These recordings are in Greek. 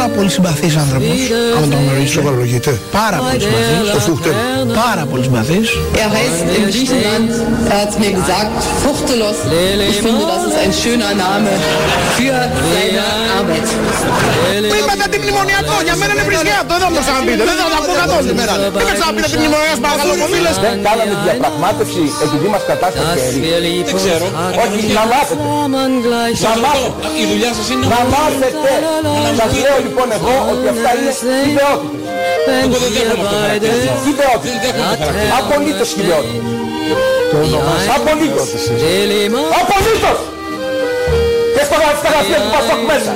Πάρα πολύ συμπαθής άνθρωπος, αν τον γνωρίζω. Σοβαρολογείται. Πάρα πολύ συμπαθής. Ο Φούχτελ. Πάρα πολύ συμπαθής. Er heißt in Griechenland, er hat mir gesagt, Fuchtelos. Ich finde, das ist ein schöner Name für seine Arbeit. Που είπατε αντιμνημονιακό, για μένα είναι βρισκιάτο, δεν θα μου το ξαναπείτε. Δεν θα τα πω καθόλου σήμερα. Δεν με ξαναπείτε αντιμνημονιακό, παρακαλώ πολύ. Δεν κάναμε διαπραγμάτευση επειδή μας κατάστασε χέρι. Δεν ξέρω. Όχι, να μάθετε. Να μάθετε. Η δουλειά σας είναι Να μάθετε. Σας λέω λοιπόν εγώ ότι αυτά είναι ιδεότητες. Εγώ δεν δέχομαι αυτό το χαρακτήρισμα. Ιδεότητες. Δεν δέχομαι το χαρακτήρισμα. Απολύτως ιδεότητες. Απολύτως. Απολύτως. Και στο στα γραφεία του Πασόκ μέσα.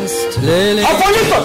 Απολύτως.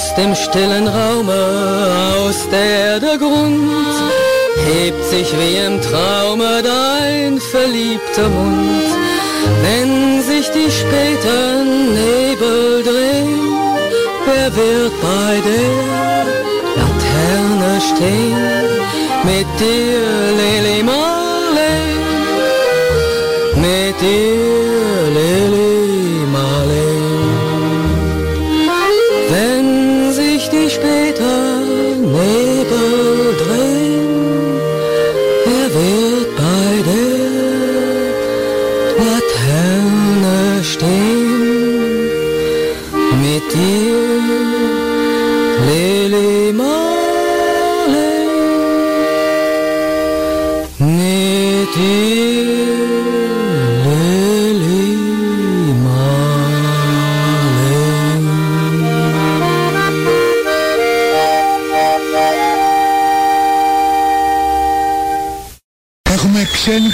Aus dem stillen Raume, aus der der Grund, hebt sich wie im Traume dein verliebter Mund. Wenn sich die späten Nebel drehen, wer wird bei der acheter, mettez l'élément, les, mettez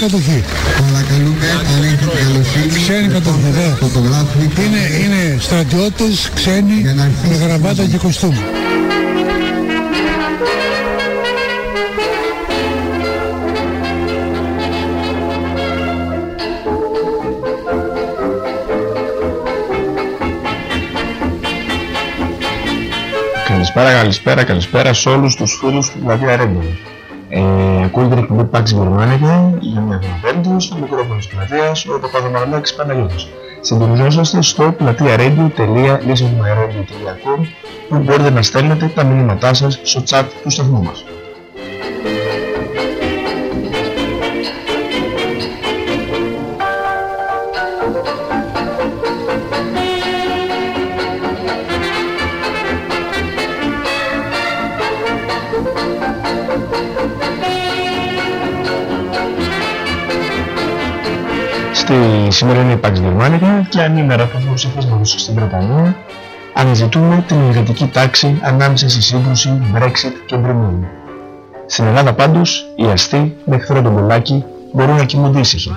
κατοχή. Παρακαλούμε, αν έχετε καλοσύνη, Ξένη κατοχή, βέβαια. φωτογράφοι Είναι, είναι στρατιώτες ξένοι Για να αρχίσει με η γραβάτα συζήτηση. και κοστούμι. Καλησπέρα, καλησπέρα, καλησπέρα σε όλους τους φίλους του Πλατεία Ρέντο. Ε, ακούγεται την εκπομπή Πάξη Γερμανικά για μια φορά στο μικρόφωνο της πλατείας, ο Παπαδομαρονάκης Παναγιώτης. Συντονιζόσαστε στο πλατεία-radio.com που μπορείτε να στέλνετε τα μηνύματά σας στο chat του σταθμού μας. Στη σημερινή Pax Germanica και ανήμερα από τους ψηφίσματος στην Βρετανία αναζητούμε την ηγετική τάξη ανάμεσα στη σύγκρουση Brexit και Brexit. Στην Ελλάδα πάντως, οι αστεί με εχθρό τον πουλάκι μπορούν να κοιμούνται ήσυχοι.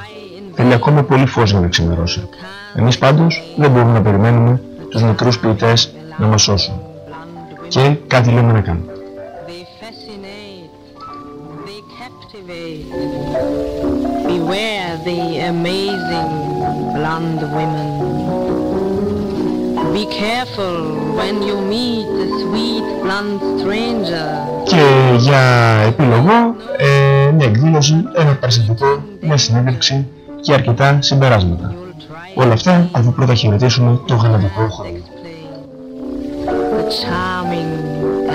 Θέλει ακόμα πολύ φως για να ξημερώσει. Εμείς πάντως δεν μπορούμε να περιμένουμε τους μικρούς ποιητές να μας σώσουν. Και κάτι λέμε να κάνουμε. Careful when you meet the sweet blonde stranger. Και για επιλογό, ε, μια εκδήλωση, ένα περιστατικό, μια συνέντευξη και αρκετά συμπεράσματα. Όλα αυτά αφού πρώτα χαιρετήσουμε το γαλατικό χρόνο. The charming,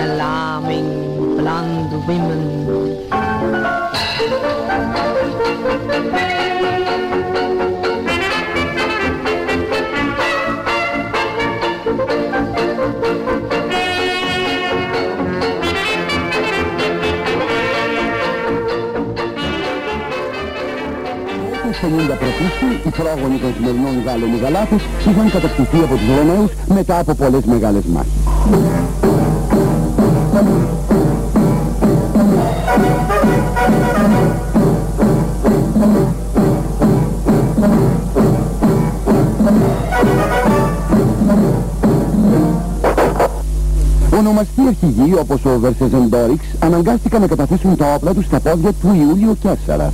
alarming blonde women. Στις 50 π.Χ. οι πρόγονοι των σημερινών Γάλλων οι Γαλάτες είχαν κατακτηθεί από τους Ρωμαίους μετά από πολλές μεγάλες μάχες. Ονομαστοί αρχηγοί όπως ο Βερσεζεντόριξ αναγκάστηκαν να καταθέσουν τα όπλα τους στα πόδια του Ιούλιο Κέσσαρα.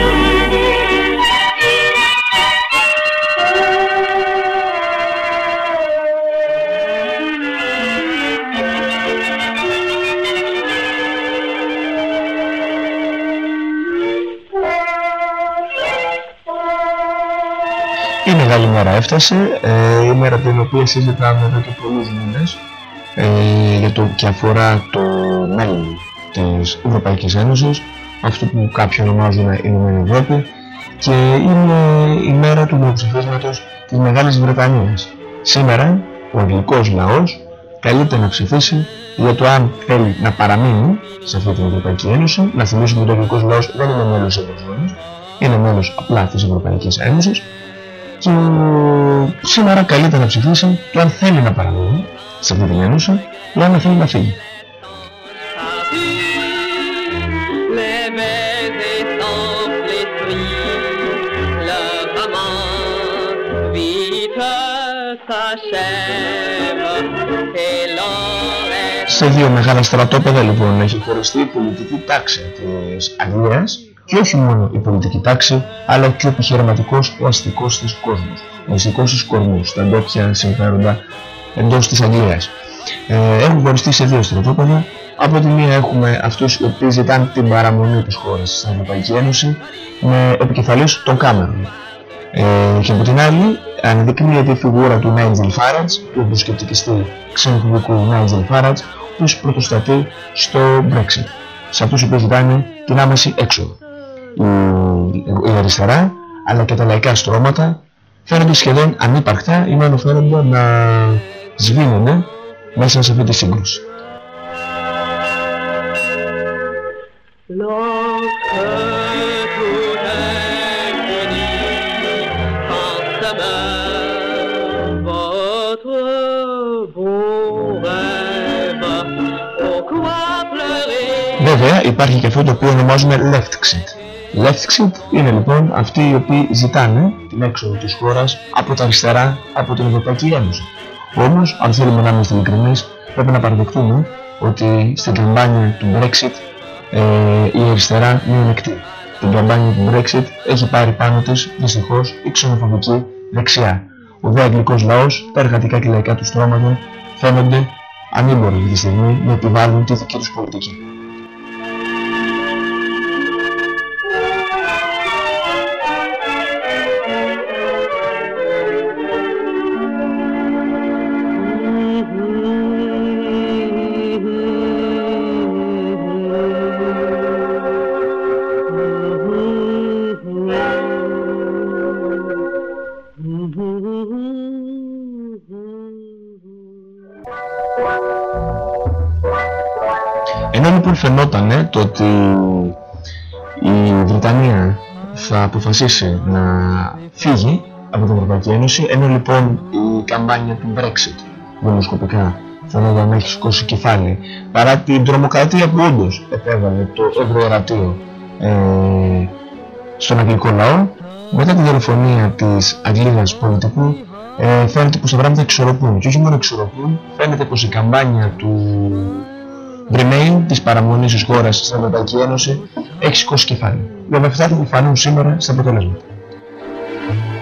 Έφτασε, ε, η μέρα την οποία συζητάμε εδώ και πολλούς μήνες ε, για το, και αφορά το μέλλον της Ευρωπαϊκής Ένωσης, αυτό που κάποιοι ονομάζουν Ηνωμένη Ευρώπη και είναι η μέρα του δημοψηφίσματος της Μεγάλης Βρετανίας. Σήμερα ο αγγλικός λαός καλείται να ψηφίσει για το αν θέλει να παραμείνει σε αυτή την Ευρωπαϊκή Ένωση. Να θυμίσουμε ότι ο αγγλικός λαός δεν είναι μέλος της Ευρωζώνης, είναι μέλος απλά της Ευρωπαϊκής Ένωσης και σήμερα καλείται να ψηφίσει το αν θέλει να παραμείνει σε αυτή την ένωση ή αν θέλει να φύγει. Les baisers sans l'esprit, le roman vite s'achève et l'on Σε δύο μεγάλα στρατόπεδα λοιπόν έχει χωριστεί η πολιτική τάξη της Αγγλίας και όχι μόνο η πολιτική τάξη, αλλά και ο επιχειρηματικός, ο αστικός της κόσμος. Ο αστικός της κορμούς, τα ντόπια συμφέροντα εντός της Αγγλίας. Ε, έχουν χωριστεί σε δύο στρατόπεδα. Από τη μία έχουμε αυτούς οι οποίοι ζητάνε την παραμονή της χώρας στην Ευρωπαϊκή Ένωση με επικεφαλής τον Κάμερον. Ε, και από την άλλη αναδεικνύεται η φιγούρα του Νάιτζελ Φάρατς, του προσκεπτικιστή ξενοφοβικού Νάιτζελ Φάρατς, ο οποίος πρωτοστατεί στο Brexit. Σε αυτούς οι οποίοι ζητάνε την άμεση έξοδο. Η, η αριστερά αλλά και τα λαϊκά στρώματα φαίνονται σχεδόν ανύπαρκτα ή μάλλον φαίνονται να σβήνουν μέσα σε αυτή τη σύγκρουση. Lorsque tout est fini, quand se meurt votre beau rêve, pourquoi pleurer Βέβαια υπάρχει και αυτό το οποίο ονομάζουμε left exit. Left είναι λοιπόν αυτοί οι οποίοι ζητάνε την έξοδο της χώρας από τα αριστερά από την Ευρωπαϊκή Ένωση. Όμως, αν θέλουμε να είμαστε ειλικρινείς, πρέπει να παραδεχτούμε ότι στην καμπάνια του Brexit ε, η αριστερά μειονεκτεί. Την καμπάνια του Brexit έχει πάρει πάνω της δυστυχώς η ξενοφοβική δεξιά. Ο δε αγγλικός λαός, τα εργατικά και λαϊκά του στρώματα φαίνονται ανήμποροι αυτή τη στιγμή να επιβάλλουν τη δική τους πολιτική. Το ότι η Βρετανία θα αποφασίσει να φύγει από την Ευρωπαϊκή Ένωση, ενώ λοιπόν η καμπάνια του Brexit δημοσκοπικά φαινόταν να έχει σηκώσει κεφάλι, παρά την τρομοκρατία που όντως επέβαλε το ευρωορατείο ε, στον αγγλικό λαό, μετά τη δολοφονία της Αγγλίδας πολιτικού, ε, φαίνεται πως τα πράγματα εξορροπούν. Και όχι μόνο εξορροπούν, φαίνεται πως η καμπάνια του Remain της παραμονής της χώρας στην Ευρωπαϊκή Ένωση έχει σηκώσει κεφάλι. Βέβαια αυτά θα φανούν σήμερα στα αποτελέσματα.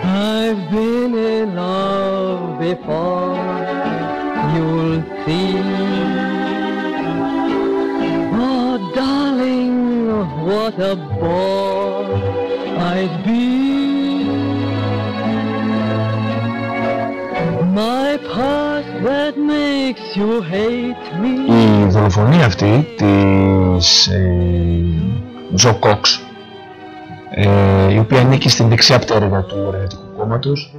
I've been in love before, you'll see. Oh, darling, what a bore I'd be. My past that makes you hate me. Η δολοφονία αυτή της ε, Τζο Κόξ ε, η οποία ανήκει στην δεξιά πτέρυγα του Εργατικού Κόμματος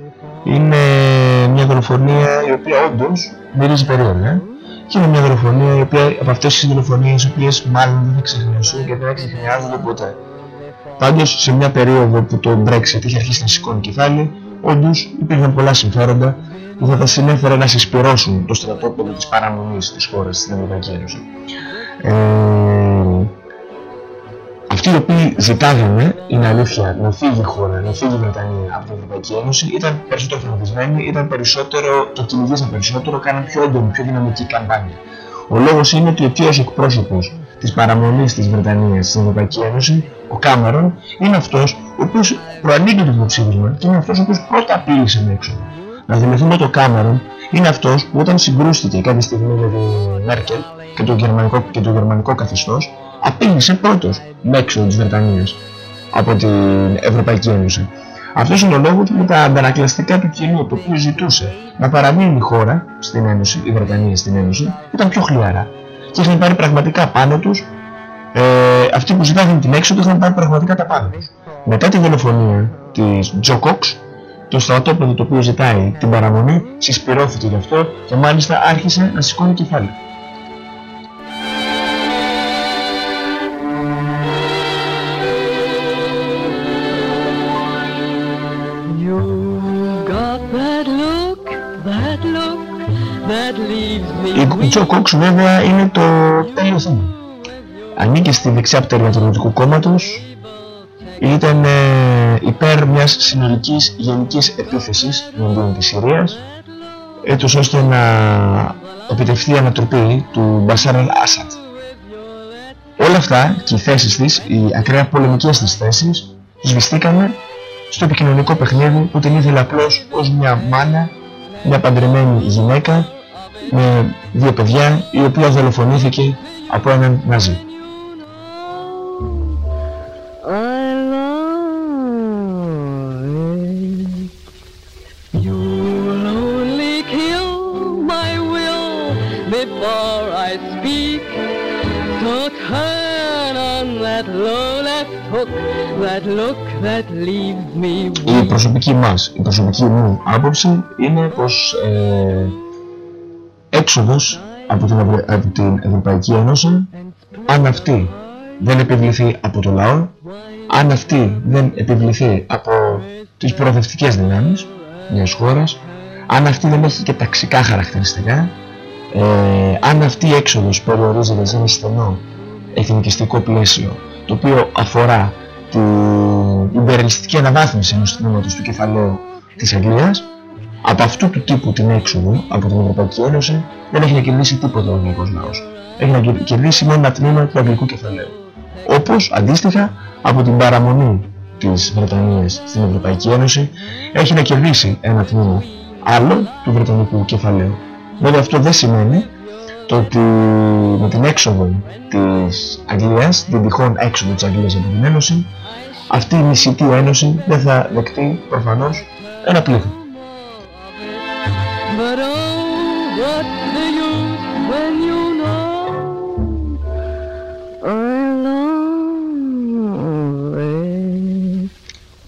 είναι μια δολοφονία η οποία όντως μυρίζει περίεργα και είναι μια δολοφονία η οποία από αυτές τις δολοφονίες οι οποίες μάλλον δεν θα ξεχνιώσουν και δεν θα ξεχνιάζονται ποτέ. Πάντως σε μια περίοδο που το Brexit είχε αρχίσει να σηκώνει κεφάλι όντως υπήρχαν πολλά συμφέροντα που θα τα συνέφερε να συσπυρώσουν το στρατόπεδο της παραμονής της χώρας στην Ευρωπαϊκή Ένωση. Ε, αυτοί οι οποίοι ζητάγανε, είναι αλήθεια, να φύγει η χώρα, να φύγει η Βρετανία από την Ευρωπαϊκή Ένωση, ήταν περισσότερο φροντισμένοι, ήταν περισσότερο, το κυνηγήσαν περισσότερο, κάναν πιο έντονη, πιο δυναμική καμπάνια. Ο λόγος είναι ότι ο κύριος εκπρόσωπος της παραμονής της Βρετανίας στην Ευρωπαϊκή Ένωση, ο Κάμερον, είναι αυτός ο οποίος προανήκει το δημοψήφισμα και είναι αυτός ο οποίος πρώτα απείλησε με έξοδο. Να θυμηθούμε το Κάμερον είναι αυτός που όταν συγκρούστηκε κάποια στιγμή με τη Μέρκελ και το γερμανικό, και το γερμανικό καθεστώς, απείλησε πρώτος με έξοδο της Βρετανίας από την Ευρωπαϊκή Ένωση. Αυτός είναι ο λόγος που τα αντανακλαστικά του κοινού το οποίο ζητούσε να παραμείνει η χώρα στην Ένωση, η Βρετανία στην Ένωση, ήταν πιο χλιαρά. Και είχαν πάρει πραγματικά πάνω τους, ε, αυτοί που ζητάγαν την έξοδο είχαν πάρει πραγματικά τα πάνω τους. Μετά τη δολοφονία της Τζο Κόξ, το στρατόπεδο το οποίο ζητάει την παραμονή συσπηρώθηκε γι' αυτό και μάλιστα άρχισε να σηκώνει κεφάλι. Τζο Κόξ βέβαια είναι το τέλειο θέμα. Ανήκει στη δεξιά πτέρυγα του Ενωτικού Κόμματος, ήταν ε, υπέρ μιας συνολικής γενικής επίθεσης εναντίον της Συρίας έτσι ώστε να επιτευχθεί η ανατροπή του Μπασάρ Ασάντ. Όλα αυτά και οι θέσεις της, οι ακραία πολεμικές της θέσεις, σβηστήκανε στο επικοινωνικό παιχνίδι που την ήθελε απλώς ως μια μάνα, μια παντρεμένη γυναίκα με δύο παιδιά η οποία δολοφονήθηκε από έναν Ναζί. You'll only kill my will before I speak. So turn on that low left hook, that look that leaves me Η προσωπική μας, η προσωπική μου άποψη είναι πως ε, έξοδος από την, Ευρω... από την Ευρωπαϊκή Ένωση. Αν αυτή δεν επιβληθεί από το λαό αν αυτή δεν επιβληθεί από τις προοδευτικές δυνάμεις μιας χώρας αν αυτή δεν έχει και ταξικά χαρακτηριστικά ε, αν αυτή η έξοδος περιορίζεται σε ένα στενό εθνικιστικό πλαίσιο το οποίο αφορά την υπερελιστική αναβάθμιση ενός τμήματος του κεφαλαίου της Αγγλίας από αυτού του τύπου την έξοδο από την Ευρωπαϊκή Ένωση δεν έχει να κερδίσει τίποτα ο ελληνικός λαός. Έχει να κερδίσει μόνο ένα τμήμα του αγγλικού κεφαλαίου. Όπως αντίστοιχα από την παραμονή της Βρετανίας στην Ευρωπαϊκή Ένωση έχει να κερδίσει ένα τμήμα άλλο του Βρετανικού κεφαλαίου. Βέβαια αυτό δεν σημαίνει το ότι με την έξοδο της Αγγλίας, την τυχόν έξοδο της Αγγλίας από την Ένωση, αυτή η μισητή ένωση δεν θα δεκτεί προφανώς ένα πλήθος. But oh, what's the use when you know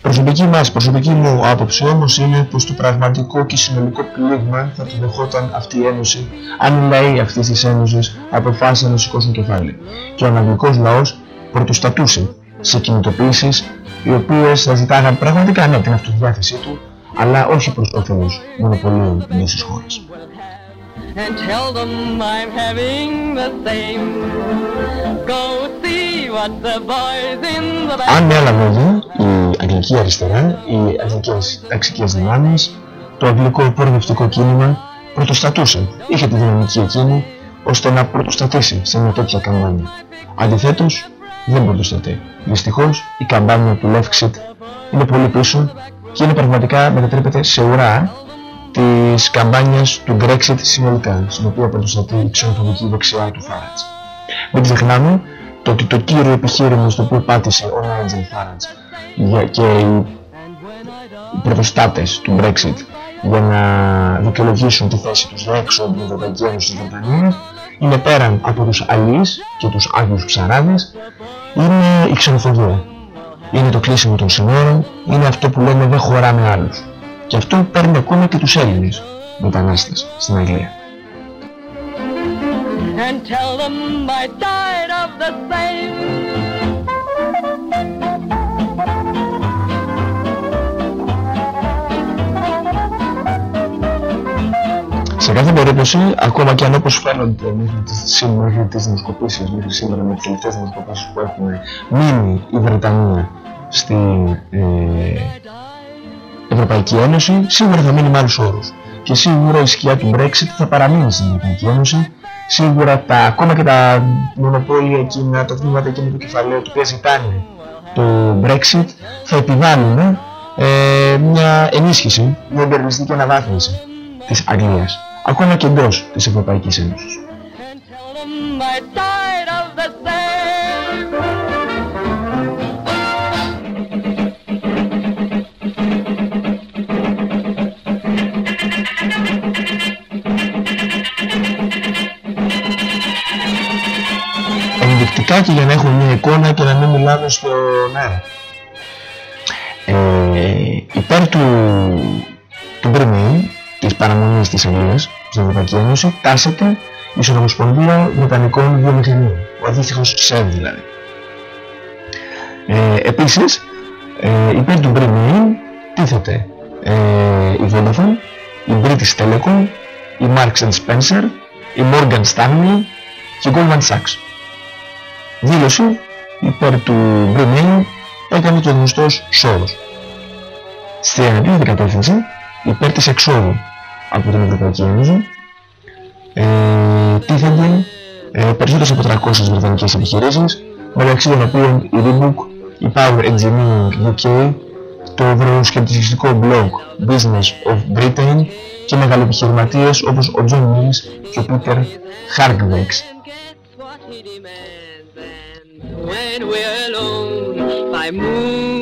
Προσωπική μας, προσωπική μου άποψη όμως είναι πως το πραγματικό και συνολικό πλήγμα θα το δεχόταν αυτή η ένωση αν οι λαοί αυτής της ένωσης αποφάσισαν να σηκώσουν κεφάλι. Και ο αναγγλικός λαός πρωτοστατούσε σε κινητοποιήσεις οι οποίες θα ζητάγαν πραγματικά ναι την αυτοδιάθεσή του αλλά όχι προς όφελος μονοπωλίων εντός της χώρας. and tell them I'm having the same. Go see what the boys in the back. Αν έλαβε εδώ η αγγλική αριστερά, οι αγγλικές ταξικές δυνάμεις, το αγγλικό προοδευτικό κίνημα πρωτοστατούσε, είχε τη δυναμική εκείνη ώστε να πρωτοστατήσει σε μια τέτοια καμπάνια. Αντιθέτως, δεν πρωτοστατεί. Δυστυχώς, η καμπάνια του Left είναι πολύ πίσω και είναι πραγματικά μετατρέπεται σε ουρά της καμπάνιας του Brexit συνολικά, στην οποία πρωτοστατεί η ξενοφοβική δεξιά του Φάρατς. Μην ξεχνάμε το ότι το κύριο επιχείρημα στο οποίο πάτησε ο Νάιτζελ Φάρατς και οι πρωτοστάτες του Brexit για να δικαιολογήσουν τη θέση τους έξω από την Ευρωπαϊκή Ένωσης της Βρετανίας είναι πέραν από τους αλείς και τους άγιους ψαράδες είναι η ξενοφοβία. Είναι το κλείσιμο των συνόρων, είναι αυτό που λέμε δεν χωράμε άλλους. Και αυτό παίρνει ακόμα και τους Έλληνες μετανάστες στην Αγγλία. And tell them I died of the same. Σε κάθε περίπτωση, ακόμα και αν όπως φαίνονται μέχρι τις, σήμερα, μέχρι τις δημοσκοπήσεις, μέχρι σήμερα με τις τελευταίες δημοσκοπήσεις που έχουμε μείνει η Βρετανία στην ε, Ευρωπαϊκή Ένωση, σίγουρα θα μείνει με άλλους όρους. Και σίγουρα η σκιά του Brexit θα παραμείνει στην Ευρωπαϊκή Ένωση. Σίγουρα τα, ακόμα και τα μονοπόλια εκείνα, τα τμήματα εκείνα του κεφαλαίου του οποία ζητάνε το Brexit θα επιβάλλουν ε, μια ενίσχυση, μια εμπεριλιστική αναβάθμιση της Αγγλίας, ακόμα και εντός της Ευρωπαϊκής Ένωσης. Tell them I died of the same. ενδεικτικά και για να έχουμε μια εικόνα και να μην μιλάμε στον αέρα. Ε, υπέρ του, του Μπρεμίν, της παραμονής της Αγγλίας στην Ευρωπαϊκή Ένωση, τάσεται η Συνομοσπονδία Βρετανικών Βιομηχανίων, ο αντίστοιχος ΣΕΒ δηλαδή. Ε, επίσης, ε, υπέρ του Μπρεμίν τίθεται ε, η Vodafone, η British Telecom, η Marks Spencer, η Morgan Stanley και η Goldman Sachs δήλωση υπέρ του Brunei έκανε το γνωστός Σόρος. Στην αντίθετη κατεύθυνση, υπέρ της εξόδου από την Ευρωπαϊκή Ένωση, ε, τίθενται ε, περισσότερες από 300 βρετανικές επιχειρήσεις, μεταξύ των οποίων η Reebok, η Power Engineering UK, το ευρωσκεπτικιστικό blog Business of Britain και μεγαλοεπιχειρηματίες όπως ο John Mills και ο Peter Hargreaves. When we're alone by moonlight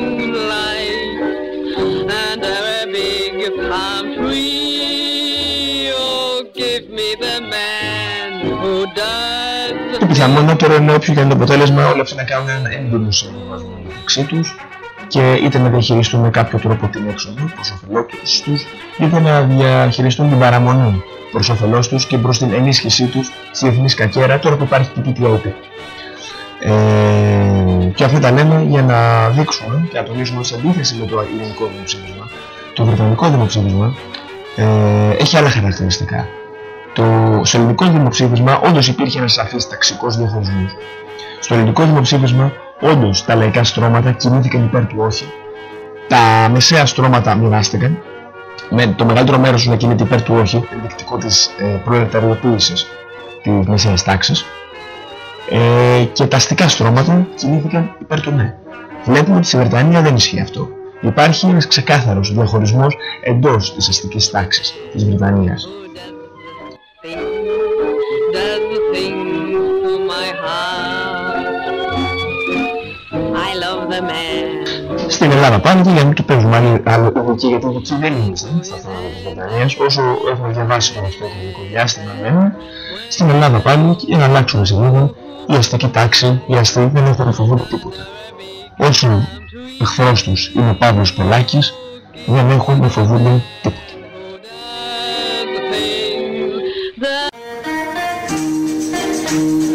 give me the man who does. Το πιθανότερο είναι όποιο και είναι το αποτέλεσμα, όλοι αυτοί να κάνουν ένα έντονο συμβιβασμό μεταξύ τους και είτε να διαχειριστούν με κάποιο τρόπο την έξοδο προς όφελός τους, είτε να διαχειριστούν την παραμονή προς όφελός τους και προς την ενίσχυσή τους στη διεθνής κακέρα, τώρα που υπάρχει και η TTIP. Ε, και αυτά τα λέμε για να δείξουμε και να τονίσουμε σε αντίθεση με το ελληνικό δημοψήφισμα. Το βρετανικό δημοψήφισμα ε, έχει άλλα χαρακτηριστικά. Το, στο ελληνικό δημοψήφισμα όντως υπήρχε ένας σαφής ταξικός διαχωρισμός. Στο ελληνικό δημοψήφισμα Όντως, τα λαϊκά στρώματα κινήθηκαν υπέρ του όχι. Τα μεσαία στρώματα μοιράστηκαν. Με το μεγαλύτερο μέρος να κινείται υπέρ του όχι, ενδεικτικό της ε, προεταιρεοποίησης της μεσαίας τάξης. Ε, και τα αστικά στρώματα κινήθηκαν υπέρ του ναι. Βλέπουμε ότι στη Βρετανία δεν ισχύει αυτό. Υπάρχει ένας ξεκάθαρος διαχωρισμός εντός της αστικής τάξης της Βρετανίας. Does the things to my heart. I love the man. Στην Ελλάδα πάλι και για να μην το παίζουμε άλλη άλλο ειδική γιατί η ειδική δεν είναι στα θέματα της Βρετανίας όσο έχουμε διαβάσει το αυτό το ελληνικό διάστημα μένουμε στην Ελλάδα πάλι για να αλλάξουμε σελίδα η αστική τάξη, οι αστεί δεν έχουν να φοβούνται τίποτα. Όσο ο εχθρός τους είναι ο Παύλος Πολάκης δεν έχουν να φοβούνται τίποτα. Οι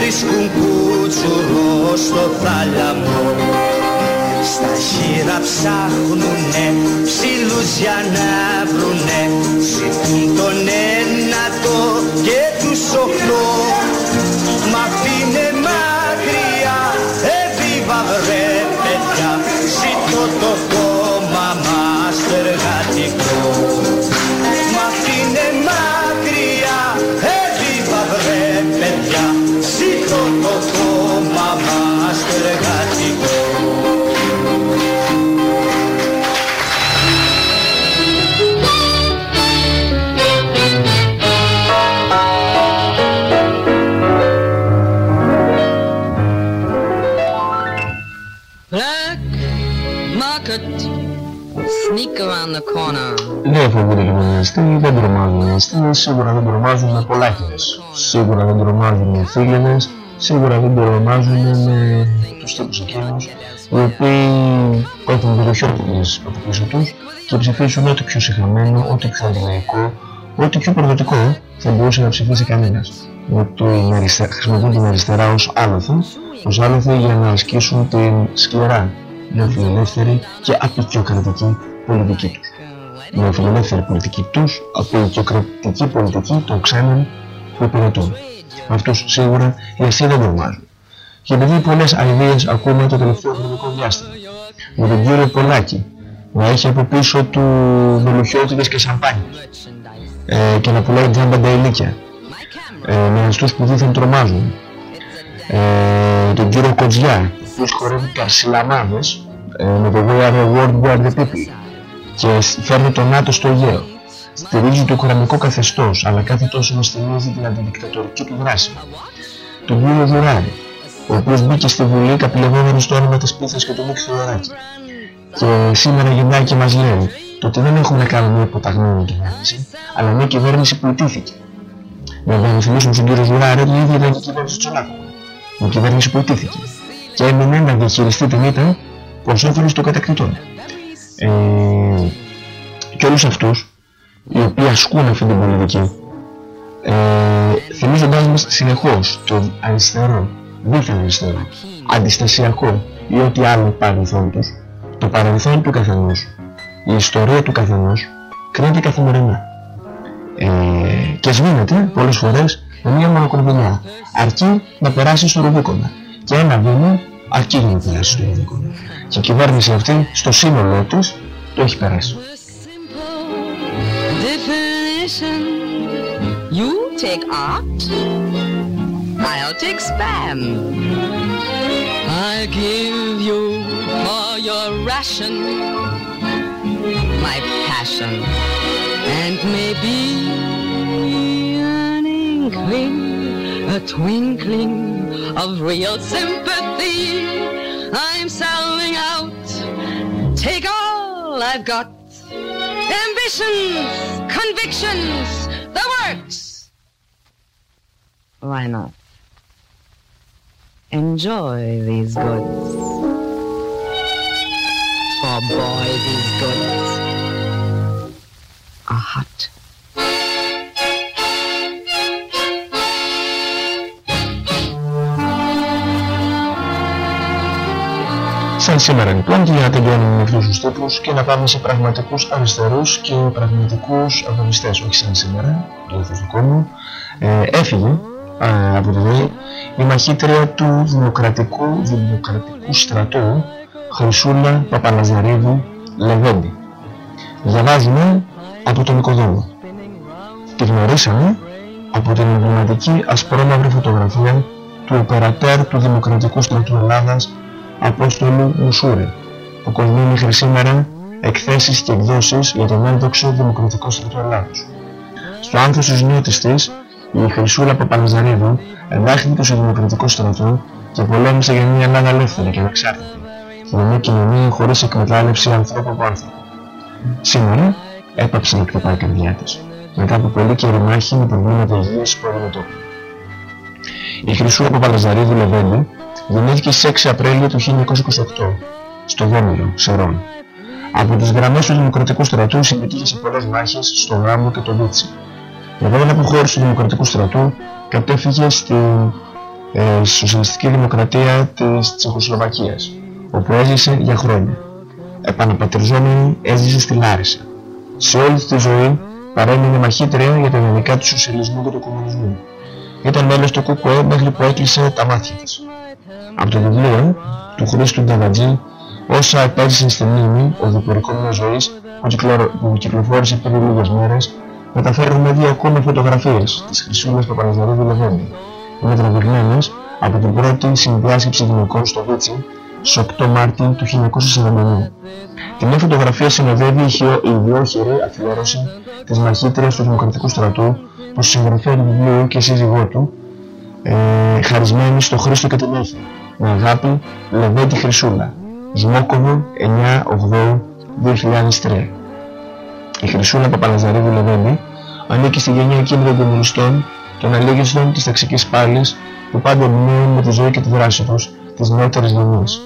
βρίσκουν κουτσουρό στο θάλαμο. Στα χείρα ψάχνουνε ψήλους για να βρουνε. Ζητούν τον ένατο και τους οχτώ Δεν φοβούνται και τον αστεί, δεν τρομάζουν οι αστεί, σίγουρα δεν τρομάζουν με πολλάκιδες. Σίγουρα δεν τρομάζουν με φίλενες, σίγουρα δεν τρομάζουν με τους τύπους εκείνους οι οποίοι έχουν περιοχιότητες από πίσω τους και ψηφίσουν ό,τι πιο συγχαμένο, ό,τι πιο αντιλαϊκό, ό,τι πιο προδοτικό θα μπορούσε να ψηφίσει κανένας. Ότι η αριστε... χρησιμοποιούν την αριστερά ως άλοθη, ως άλοθη για να ασκήσουν την σκληρά νεοφιλελεύθερη και απεικιοκρατική πολιτική τους. Η νεοφιλελεύθερη πολιτική τους, απεικιοκρατική πολιτική των ξένων που υπηρετούν. Αυτούς σίγουρα οι αστεί δεν τρομάζουν. Και επειδή πολλές αηδίες ακούμε το τελευταίο χρονικό διάστημα. Με τον κύριο Πολάκη να έχει από πίσω του δολοχιώτιδες και σαμπάνια ε, και να πουλάει τζάμπα ηλίκια ε, με αναστούς που δίθεν τρομάζουν ε, τον κύριο Κοτζιά που χορεύει καρσιλαμάδες ε, με το We are the world, we are the people και φέρνει τον ΝΑΤΟ στο Αιγαίο. Στηρίζει το οικονομικό καθεστώς αλλά κάθε τόσο να στηρίζει την αντιδικτατορική του δράση. Τον κύριο Βουράρη ο οποίος μπήκε στη Βουλή καπηλευόμενος στο όνομα της Πίθας και του Μίκη Θεοδωράκη. Και σήμερα γυρνάει και μας λέει το ότι δεν έχουμε να κάνουμε μια υποταγμένη κυβέρνηση αλλά μια κυβέρνηση που ιτήθηκε. Να υπενθυμίσουμε στον κύριο Ζουράρη ότι η ίδια ήταν η κυβέρνηση του Τσολάκου μια κυβέρνηση που ιτήθηκε. Και έμεινε να διαχειριστεί την ήττα προς όφελος των κατακτητών. Ε, και όλους αυτούς οι οποίοι ασκούν αυτή την πολιτική ε, θυμίζοντάς μας συνεχώς το αριστερό, δίθεν αριστερό, αντιστασιακό ή ό,τι άλλο παρελθόν τους, το παρελθόν του καθενός, η ιστορία του καθενός κρίνεται καθημερινά. Ε, και σβήνεται πολλές φορές με μια μονοκορδιλιά, αρκεί να περάσει στο Ρουβίκονα και ένα βήμα αρκεί για να περάσει στο Ρουβίκονα. Και η κυβέρνηση αυτή στο σύνολό της το έχει περάσει. Definition. You take art, I'll take spam. I'll give you for your ration my passion and maybe an inkling, a twinkling of real sympathy. I'm selling out. Take all I've got ambitions, convictions, the works. Why not? Enjoy these goods. For boy, these goods are hot. Σαν σήμερα λοιπόν και για να τελειώνουμε με αυτούς τους τύπους και να πάμε σε πραγματικούς αριστερούς και πραγματικούς αγωνιστές, όχι σαν σήμερα, το δικό μου, ε, έφυγε ε, από το ΔΕΗ η μαχήτρια του Δημοκρατικού, Δημοκρατικού Στρατού Χρυσούλα Παπαναζαρίδου Λεβέντη. Διαβάζουμε από τον Οικοδόμο. Τη γνωρίσαμε από την εμβληματική ασπρόμαυρη φωτογραφία του οπερατέρ του Δημοκρατικού Στρατού Ελλάδας Απόστολου Μουσούρη που κοσμεί μέχρι σήμερα εκθέσεις και εκδόσεις για τον ένδοξο Δημοκρατικό Στρατό Ελλάδος. Στο άνθος της νιώτης της, η Χρυσούλα Παπαναζαρίδου εντάχθηκε στο Δημοκρατικό Στρατό και πολέμησε για μια Ελλάδα ελεύθερη και ανεξάρτητη, για μια κοινωνία χωρίς εκμετάλλευση ανθρώπου από άνθρωπο. Σήμερα έπαψε να κτυπάει η καρδιά της, μετά από πολύ καιρή μάχη με προβλήματα υγείας που αντιμετώπιζε. Η Χρυσούλα Παπαναζαρίδου Λεβέντη γεννήθηκε στις 6 Απριλίου του 1928 στο Βόμηρο, Σερών. Από τις γραμμές του Δημοκρατικού Στρατού συμμετείχε σε πολλές μάχες στο Γάμο και το Βίτσι. Μετά την αποχώρηση του Δημοκρατικού Στρατού κατέφυγε στην ε, Σοσιαλιστική Δημοκρατία της Τσεχοσλοβακίας, όπου έζησε για χρόνια. Επαναπατριζόμενη έζησε στη Λάρισα. Σε όλη τη ζωή παρέμεινε μαχήτρια για τα ιδανικά του σοσιαλισμού και του κομμουνισμού. Ήταν μέλος του ΚΚΕ μέχρι που έκλεισε τα μάτια της. Από το βιβλίο του Χρήστου Νταβατζή «Όσα επέζησαν στη μνήμη, ο διπορικό μιας ζωής» που, κυκλο... που κυκλοφόρησε πριν λίγες μέρες, μεταφέρουμε δύο ακόμα φωτογραφίες της Χρυσούλας Παπαναζαρίδου Λεβέντη. Είναι τραβηγμένες από την πρώτη συνδιάσκεψη γυναικών στο Βίτσι στις 8 Μάρτη του 1949. Την νέα φωτογραφία συνοδεύει η ιδιόχειρη αφιέρωση της μαχήτριας του Δημοκρατικού Στρατού που συγγραφέα του βιβλίου και σύζυγό του ε, χαρισμένη στο Χρήστο και την Έφη. Με αγάπη Λεβέντη Χρυσούλα. Σμόκοβο 9-8-2003. Η Χρυσούλα Παπαλαζαρίδου Λεβέντη ανήκει στη γενιά εκείνη των κομμουνιστών, των αλήγιστων της ταξικής πάλης που πάντα μνήουν με τη ζωή και τη δράση τους τις νεότερες γενιές.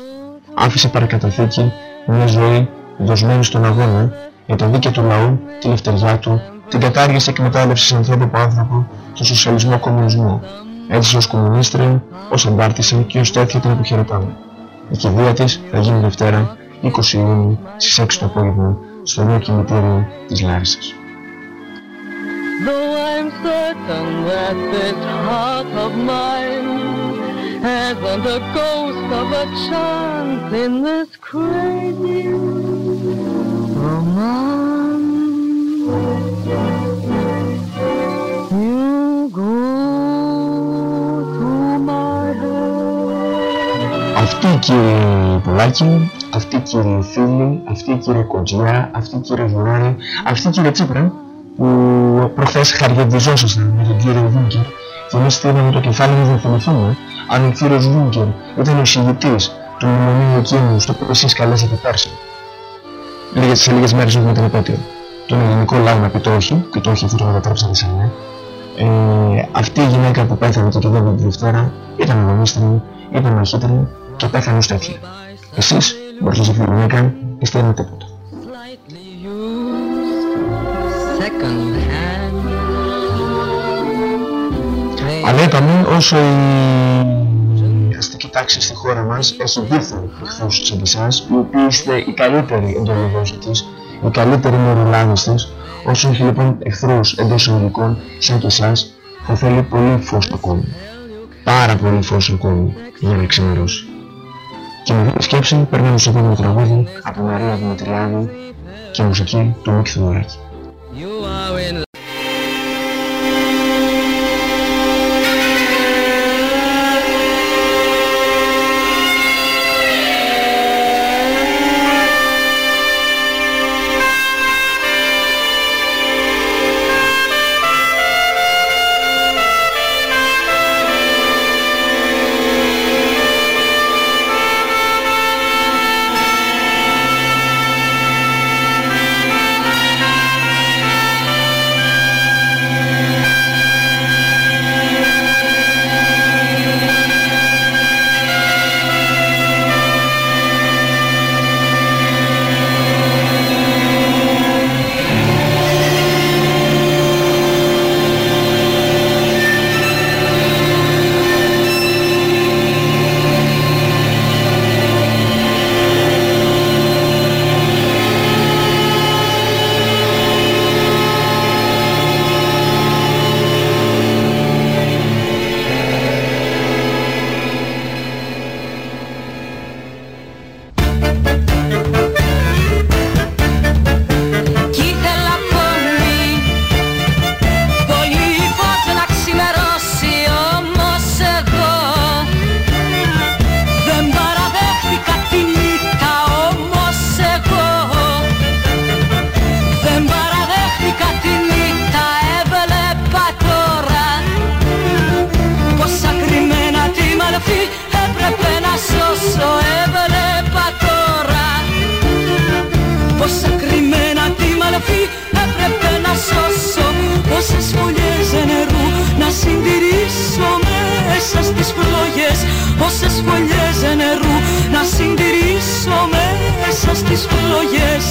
Άφησε παρακαταθήκη μια ζωή δοσμένη στον αγώνα για τα δίκαια του λαού, τη λευτεριά του, την κατάργηση εκμετάλλευσης ανθρώπου από άνθρωπο, τον σοσιαλισμό έτσι ως κομμουνίστρια, ως αντάρτησα και ως τέτοια την αποχαιρετάμε. Η κηδεία της θα γίνει Δευτέρα, 20 Ιούνιου, στις 6 το απόγευμα, στο νέο κημητήριο της Λάρισας. Though I'm certain that this heart of mine hasn't the ghost of a chance in this crazy romance. Κύριε Πολάκη, αυτή κύριε Φίλη, αυτή κύριε Κοντζιά, αυτή κύριε Βουλάρη, αυτή κύριε Τσίπρα που προχθές χαριαντιζόσασταν με τον κύριο Βούγκερ και εμείς στείλαμε το κεφάλι να διαφωνηθούμε αν ο κύριος Βούγκερ ήταν ο συγητής του μνημονίου εκείνου στο οποίο εσείς καλέσατε πέρσι. Λίγες, σε λίγες μέρες έχουμε την επέτειο. Τον ελληνικό λαό να πει το όχι, και το όχι αφού το μετατρέψατε σε ναι. Ε, αυτή η γυναίκα που πέθανε και κυβέρνηση τη Δευτέρα ήταν αγωνίστρια, ήταν μαχήτρια και πέθανε ως τέτοια. Εσείς, μπροστά σε αυτή τη γυναίκα, είστε ένα τίποτα. second hand. Αλλά είπαμε, όσο η αστική τάξη στη χώρα μας έχει δίθεν εχθρούς σαν εσάς, οι οποίοι είστε οι καλύτεροι εντολοδόσεις της, οι καλύτεροι μερολάδες της, όσο έχει λοιπόν εχθρούς εντός εισαγωγικών σαν και εσάς, θα θέλει πολύ φως στο κόμμα. Πάρα πολύ φως στο κόμμα για να ξημερώσει. Και με αυτή τη σκέψη περνάμε στο επόμενο τραγούδι από Μαρία Δημητριάδη και μουσική του Μίκη Θεοδωράκη. Πόσες φωλιές νερού να συντηρήσω μέσα στις φλόγες Πόσες φωλιές νερού να συντηρήσω μέσα στις φλόγες.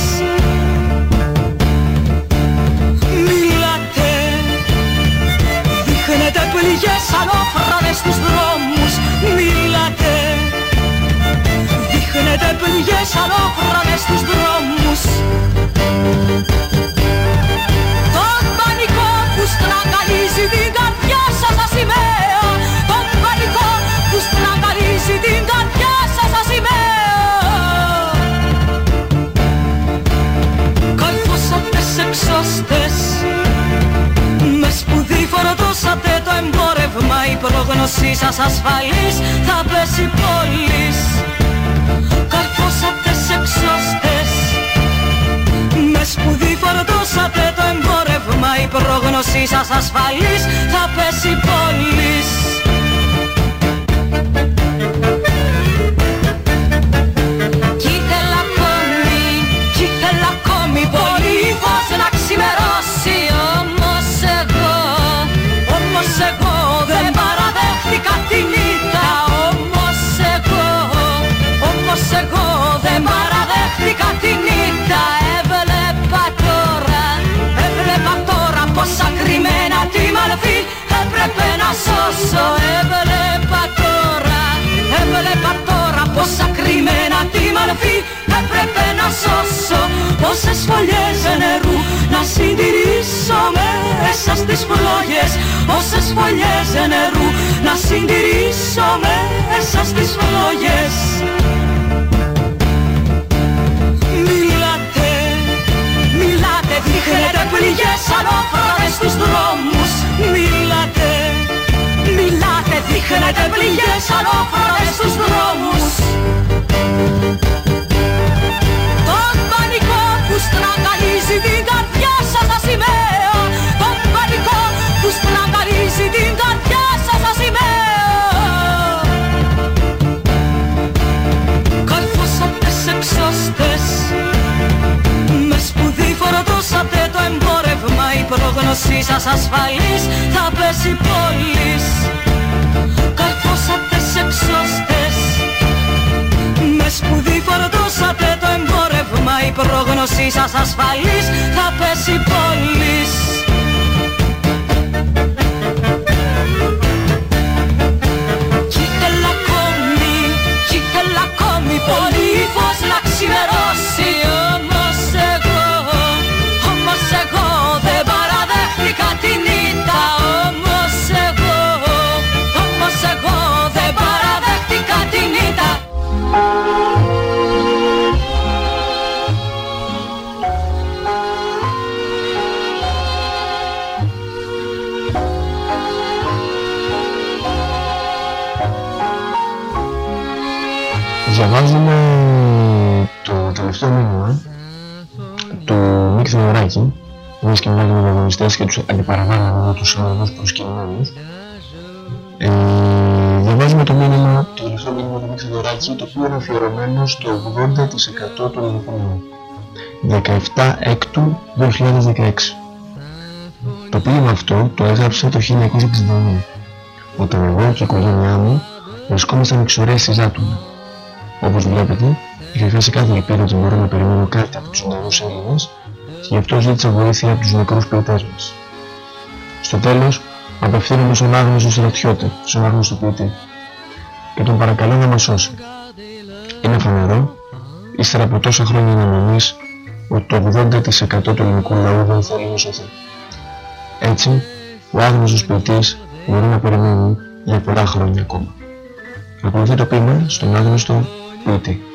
Μιλάτε Δείχνετε πληγές αλόφρονες στους δρόμους. Μιλάτε Δείχνετε πληγές αλόφρονες στους δρόμους. Τον πανικό που στραγγαλίζει την καρδιά σας τα σημαία. Τον πανικό που στραγγαλίζει την καρδιά σας τα σημαία. Καλφώσατε σε εξώστες με σπουδή φορτώσατε το εμπόρευμα. Η πρόγνωσή σας ασφαλής θα πέσει πόλης. Καρφώσατε σε εξώστες Με σπουδή φορτώσατε το εμπόρευμα Η πρόγνωσή σας ασφαλής θα πέσει πόλης. Κι ήθελα ακόμη, κι ήθελα ακόμη πολύ φως να ξημερώσει Όμως εγώ, όμως εγώ δεν παραδέχτηκα τη νύχτα Όμως εγώ, όμως εγώ δεν παραδέχτηκα τη νύχτα κρυμμένα τη μαλφή Έπρεπε να σώσω, έβλεπα τώρα, έβλεπα τώρα πόσα κρυμμένα τη μαλφή Έπρεπε να σώσω πόσες φωλιές νερού να συντηρήσω μέσα στις φλόγες Πόσες φωλιές νερού να συντηρήσω μέσα στις φλόγες μιλάτε, δείχνετε πληγές ανώφρονες στους δρόμους. Μιλάτε, μιλάτε, δείχνετε πληγές ανώφρονες πρόγνωσή σας ασφαλής θα πέσει πόλης. Καρφώσατε σε εξώστες Με σπουδή φορτώσατε το εμπόρευμα. Η πρόγνωσή σας ασφαλής θα πέσει πόλης. Κι ήθελα ακόμη, κι ήθελα ακόμη πολύ φως να ξημερώσει Διαβάζουμε το τελευταίο μήνυμα του Μίκ Θεοδωράκη, μιας και μιλάμε με αγωνιστές και τους αντιπαραβάλλαμε με τους σημερινούς προσκυνημένους. Ε, διαβάζουμε το μήνυμα, το τελευταίο μήνυμα του Μίκ Θεοδωράκη, το οποίο είναι αφιερωμένο στο 80% του ελληνικού νέου. 17 έκτου 2016. Το ποίημα αυτό το έγραψα το 1969, όταν εγώ και η οικογένειά μου βρισκόμασταν εξωρές στη Ζάτουνα. Όπως βλέπετε, είχα χάσει κάθε ελπίδα ότι μπορώ να περιμένω κάτι από τους νεαρούς Έλληνες και γι' αυτό ζήτησα βοήθεια από τους νεκρούς ποιητές μας. Στο τέλος, απευθύνομαι στον άγνωστο στρατιώτη, στον άγνωστο ποιητή και τον παρακαλώ να μας σώσει. Είναι φανερό, ύστερα από τόσα χρόνια αναμονής, ότι το 80% του ελληνικού λαού δεν θέλει να σωθεί. Έτσι, ο άγνωστος ποιητής μπορεί να περιμένει για πολλά χρόνια ακόμα. Ακολουθεί το ποίημα στον άγνωστο ποιητή. Ρίγα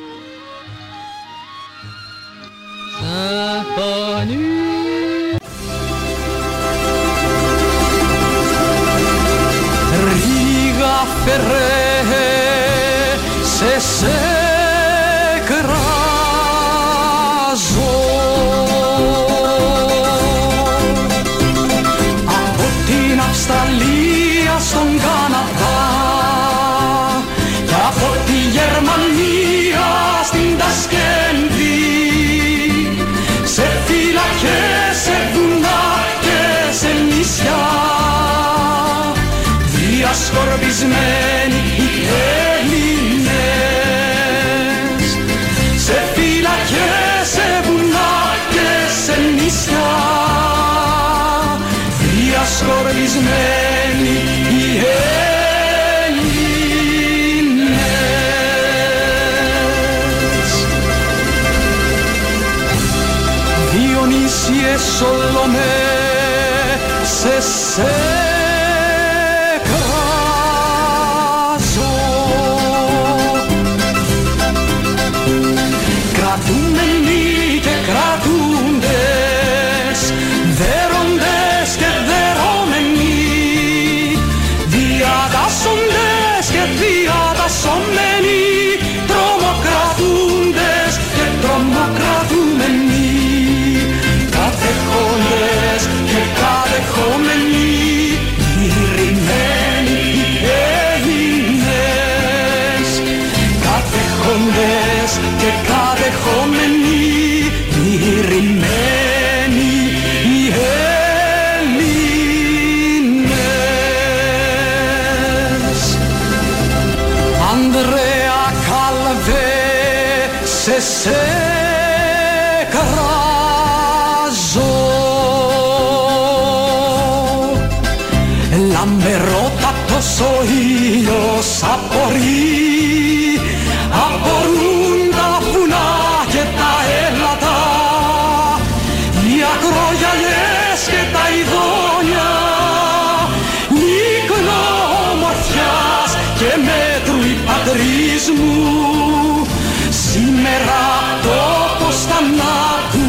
μου. Σήμερα τόπος θανάτου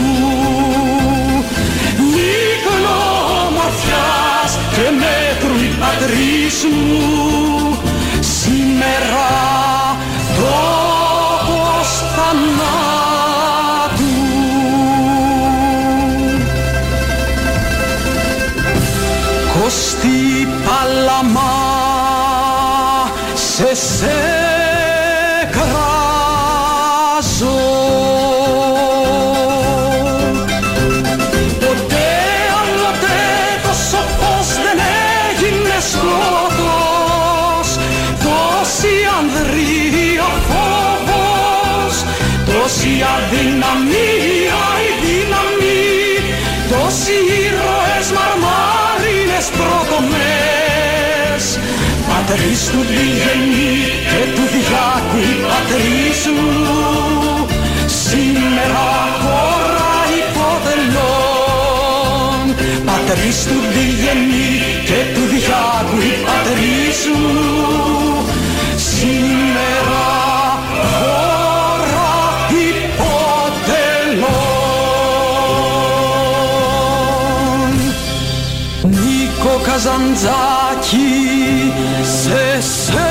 Λίκνο ομορφιάς και μέτρου η πατρίς μου Χωρίς του και του διάκου η πατρίς Σήμερα χώρα υποτελών Πατρίς του δίγενή, και του διάκου η πατρίς kazanzaki sesi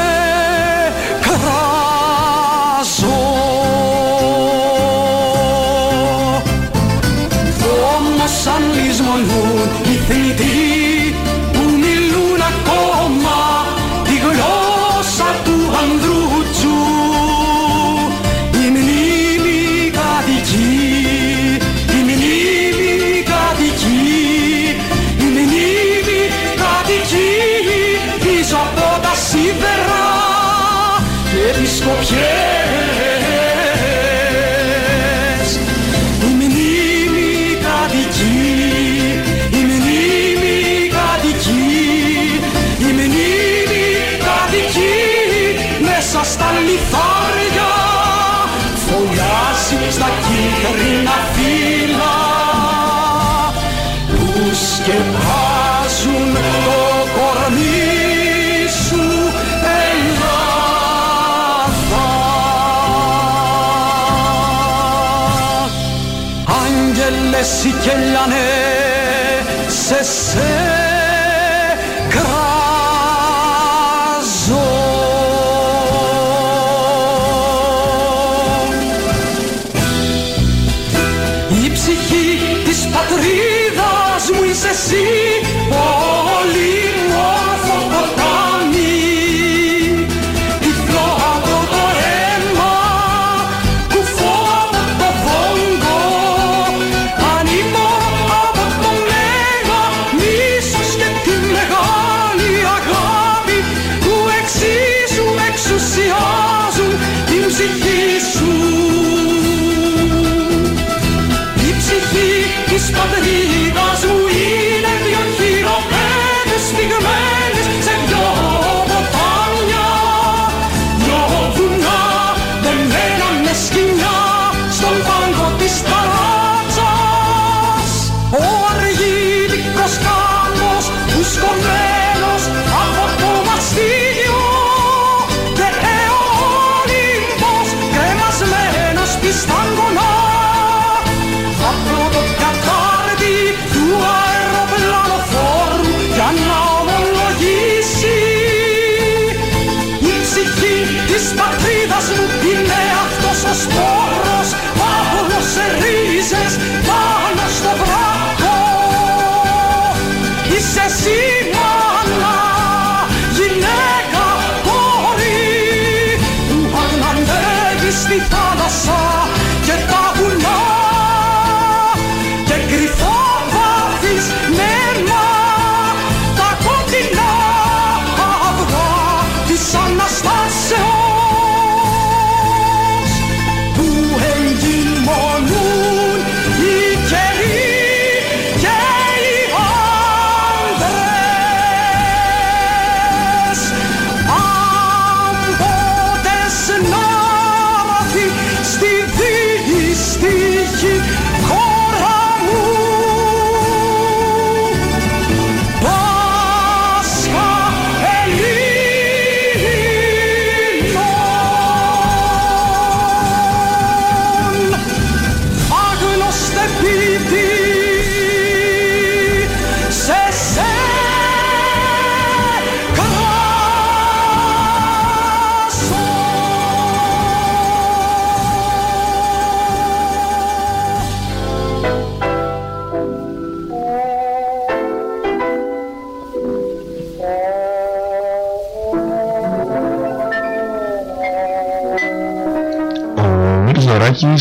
στα κύτταρινα φύλλα που σκεπάζουν το κορμί σου Ελλάδα. Άγγελες οι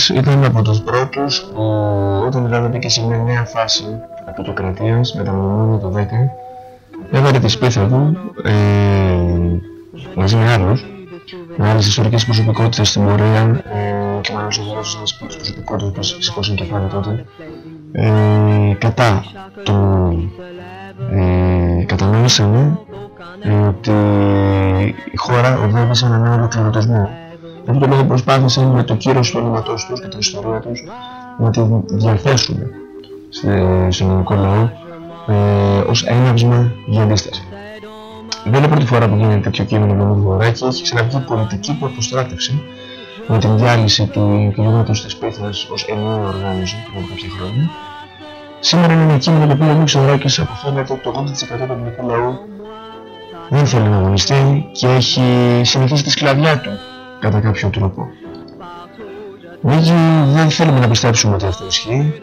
ήταν από τους πρώτους που όταν δηλαδή μπήκε σε μια νέα φάση από το κρατίας με τον μνημόνια το 10 έβαλε τη σπίθα του ε, μαζί με άλλους με άλλες ιστορικές προσωπικότητες στην πορεία ε, και μάλλον σε γεγονός ένας από τις προσωπικότητες που σηκώσαν τότε. Ε, κατά το ε, κατανόησαν ε, ότι η χώρα οδεύει σε έναν άλλο κληροτισμό Γι' αυτό το λόγο προσπάθησαν με το κύρος του ονόματός τους και την ιστορία τους να τη διαθέσουν στον ελληνικό λαό ε, ως έναυσμα για αντίσταση. Δεν είναι πρώτη φορά που γίνεται τέτοιο κείμενο με μου και έχει ξαναβγεί πολιτική που αποστράτευσε με την διάλυση του κινήματος της Πίθας ως ενιαία οργάνωση πριν από κάποια χρόνια. Σήμερα είναι ένα κείμενο το οποίο ο Νίκος Αγοράκης αποφαίνεται ότι το 80% του ελληνικού λαού δεν θέλει να αγωνιστεί και έχει συνεχίσει τη σκλαβιά του κατά κάποιο τρόπο. Νίκη δεν θέλουμε να πιστέψουμε ότι αυτό ισχύει.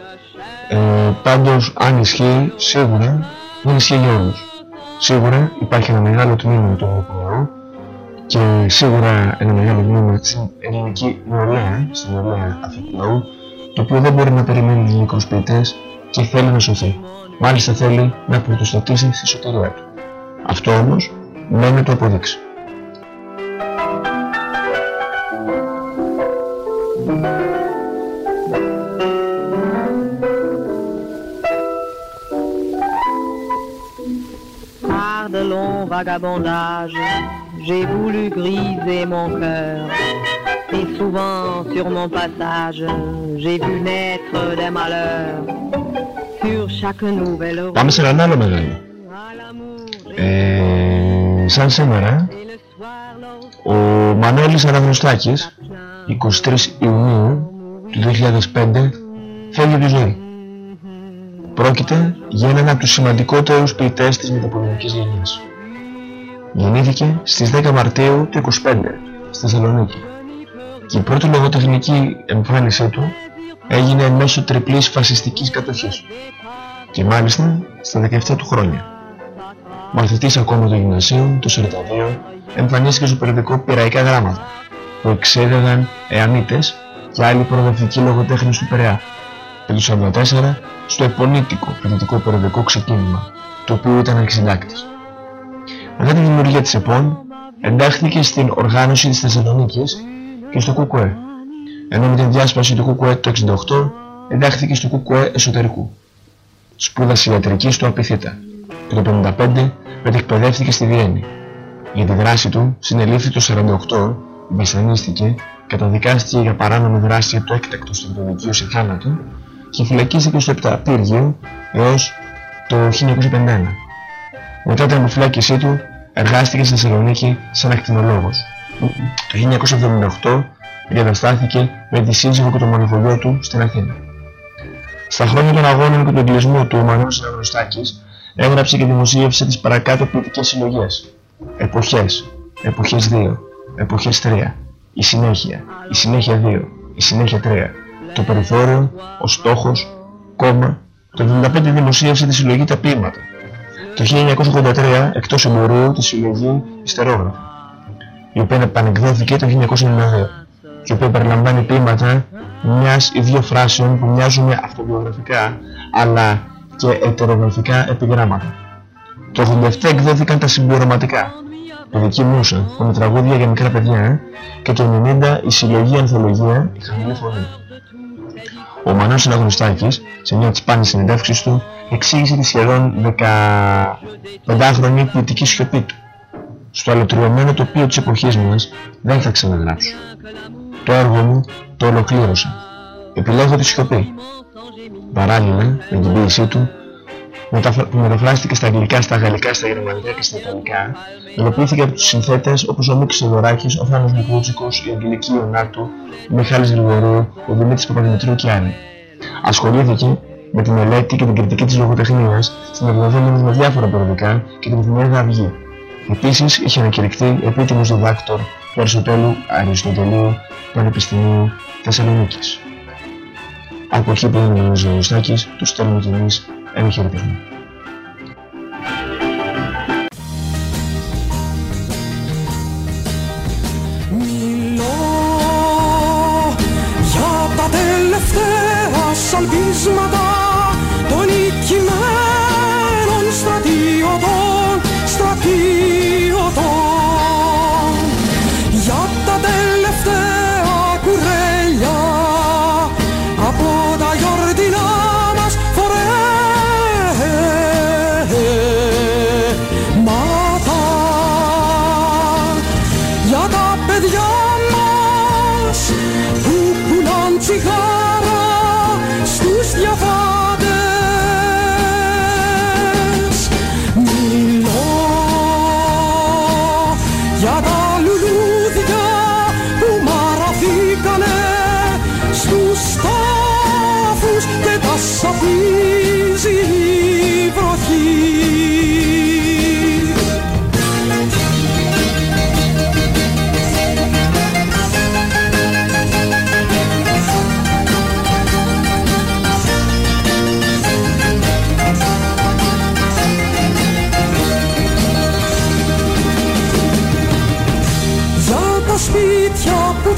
Ε, πάντως αν ισχύει σίγουρα δεν ισχύει για όλους. Σίγουρα υπάρχει ένα μεγάλο τμήμα του ελληνικού λαού και σίγουρα ένα μεγάλο τμήμα στην ελληνική νεολαία, στην νεολαία αυτού του λαού, το οποίο δεν μπορεί να περιμένει τους μικρούς ποιητές και θέλει να σωθεί. Μάλιστα θέλει να πρωτοστατήσει στη σωτηρία του. Αυτό όμως μένει το αποδείξει. De longs vagabondages, j'ai voulu griser mon cœur. Et souvent sur mon passage, j'ai vu naître des malheurs. Sur chaque nouvelle Πάμε σε έναν άλλο μεγάλο. Ε, σαν σήμερα, ο Μανώλης Αναγνωστάκης, 23 Ιουνίου του 2005, φεύγει από τη ζωή. Πρόκειται για έναν από τους σημαντικότερους ποιητές της μεταπολεμικής γενιάς. Γεννήθηκε στις 10 Μαρτίου του 25 στη Θεσσαλονίκη και η πρώτη λογοτεχνική εμφάνισή του έγινε μέσω τριπλής φασιστικής κατοχής και μάλιστα στα 17 του χρόνια. Μαθητής ακόμα του γυμνασίου, το 42, εμφανίστηκε στο περιοδικό Πειραϊκά Γράμματα που εξέδεγαν εαμίτες και άλλοι προοδευτικοί λογοτέχνες του Περαιά και το 44 στο επωνύτικο φοιτητικό περιοδικό ξεκίνημα, το οποίο ήταν αρχισυντάκτης. Μετά τη δημιουργία της ΕΠΟΝ, εντάχθηκε στην οργάνωση της Θεσσαλονίκης και στο ΚΚΕ, ενώ με την διάσπαση του ΚΚΕ το 68 εντάχθηκε στο ΚΚΕ εσωτερικού. Σπούδασε ιατρική στο Απιθύτα και το 1955 μετεκπαιδεύτηκε στη Βιέννη. Για τη δράση του συνελήφθη το 48, βασανίστηκε, καταδικάστηκε για παράνομη δράση το έκτακτο στρατοδικείο σε θάνατο και φυλακίστηκε στο Επταπύργιο έως το 1951. Μετά την αποφυλάκησή του εργάστηκε στη Θεσσαλονίκη σαν ακτινολόγος. Το 1978 διαδαστάθηκε με τη σύζυγο και το μοναχογιό του στην Αθήνα. Στα χρόνια των αγώνων και του εγκλισμού του ο Μανώλης Αναγνωστάκης έγραψε και δημοσίευσε τις παρακάτω ποιητικές συλλογές. Εποχές, Εποχές 2, Εποχές 3, Η Συνέχεια, Η Συνέχεια 2, Η Συνέχεια 3, Το Περιθώριο, Ο Στόχος, Κόμμα. Το 1975 δημοσίευσε τη συλλογή Τα Ποίηματα. Το 1983 εκτός εμπορίου τη συλλογή Ιστερόγραφα, η οποία επανεκδόθηκε το 1992 και η οποία περιλαμβάνει ποίηματα μιας ή δύο φράσεων που μοιάζουν αυτοβιογραφικά αλλά και ετερογραφικά επιγράμματα. Το 87 εκδόθηκαν τα συμπληρωματικά Παιδική Μούσα, με τραγούδια για μικρά παιδιά και το 90 η συλλογή ανθολογία «Η χαμηλή φωνή». Ο Μανώλης Συναγνωστάκης, σε μια από τις σπάνιες συνεντεύξεις του, εξήγησε τη σχεδόν 15χρονη ποιητική σιωπή του. Στο αλωτριωμένο τοπίο της εποχής μας δεν θα ξαναγράψω. Το έργο μου το ολοκλήρωσα. Επιλέγω τη σιωπή. Παράλληλα, με την ποίησή του, που μεταφράστηκε στα αγγλικά, στα γαλλικά, στα γερμανικά και στα ιταλικά, υλοποιήθηκε από τους συνθέτες όπως ο Μίκης Σιδωράκης, ο Θάνος Μικούτσικος, η Αγγελική Ιωνάτου, ο Μιχάλης Γρηγορού, ο Δημήτρης Παπαδημητρίου και άλλοι. Ασχολήθηκε με τη μελέτη και την κριτική της λογοτεχνίας, συνεργαζόμενος με διάφορα περιοδικά και την εφημερίδα Αυγή. Επίσης είχε ανακηρυχθεί επίτιμος διδάκτορ του Αριστοτέλου Αριστοτελείου Πανεπιστημίου Θεσσαλονίκης. Από εκεί που είναι ο Ζωοστάκης, τους στέλνουμε κι εμείς ένα χαιρετισμό. Μιλώ για τα τελευταία σαλπίσματα σπίτια που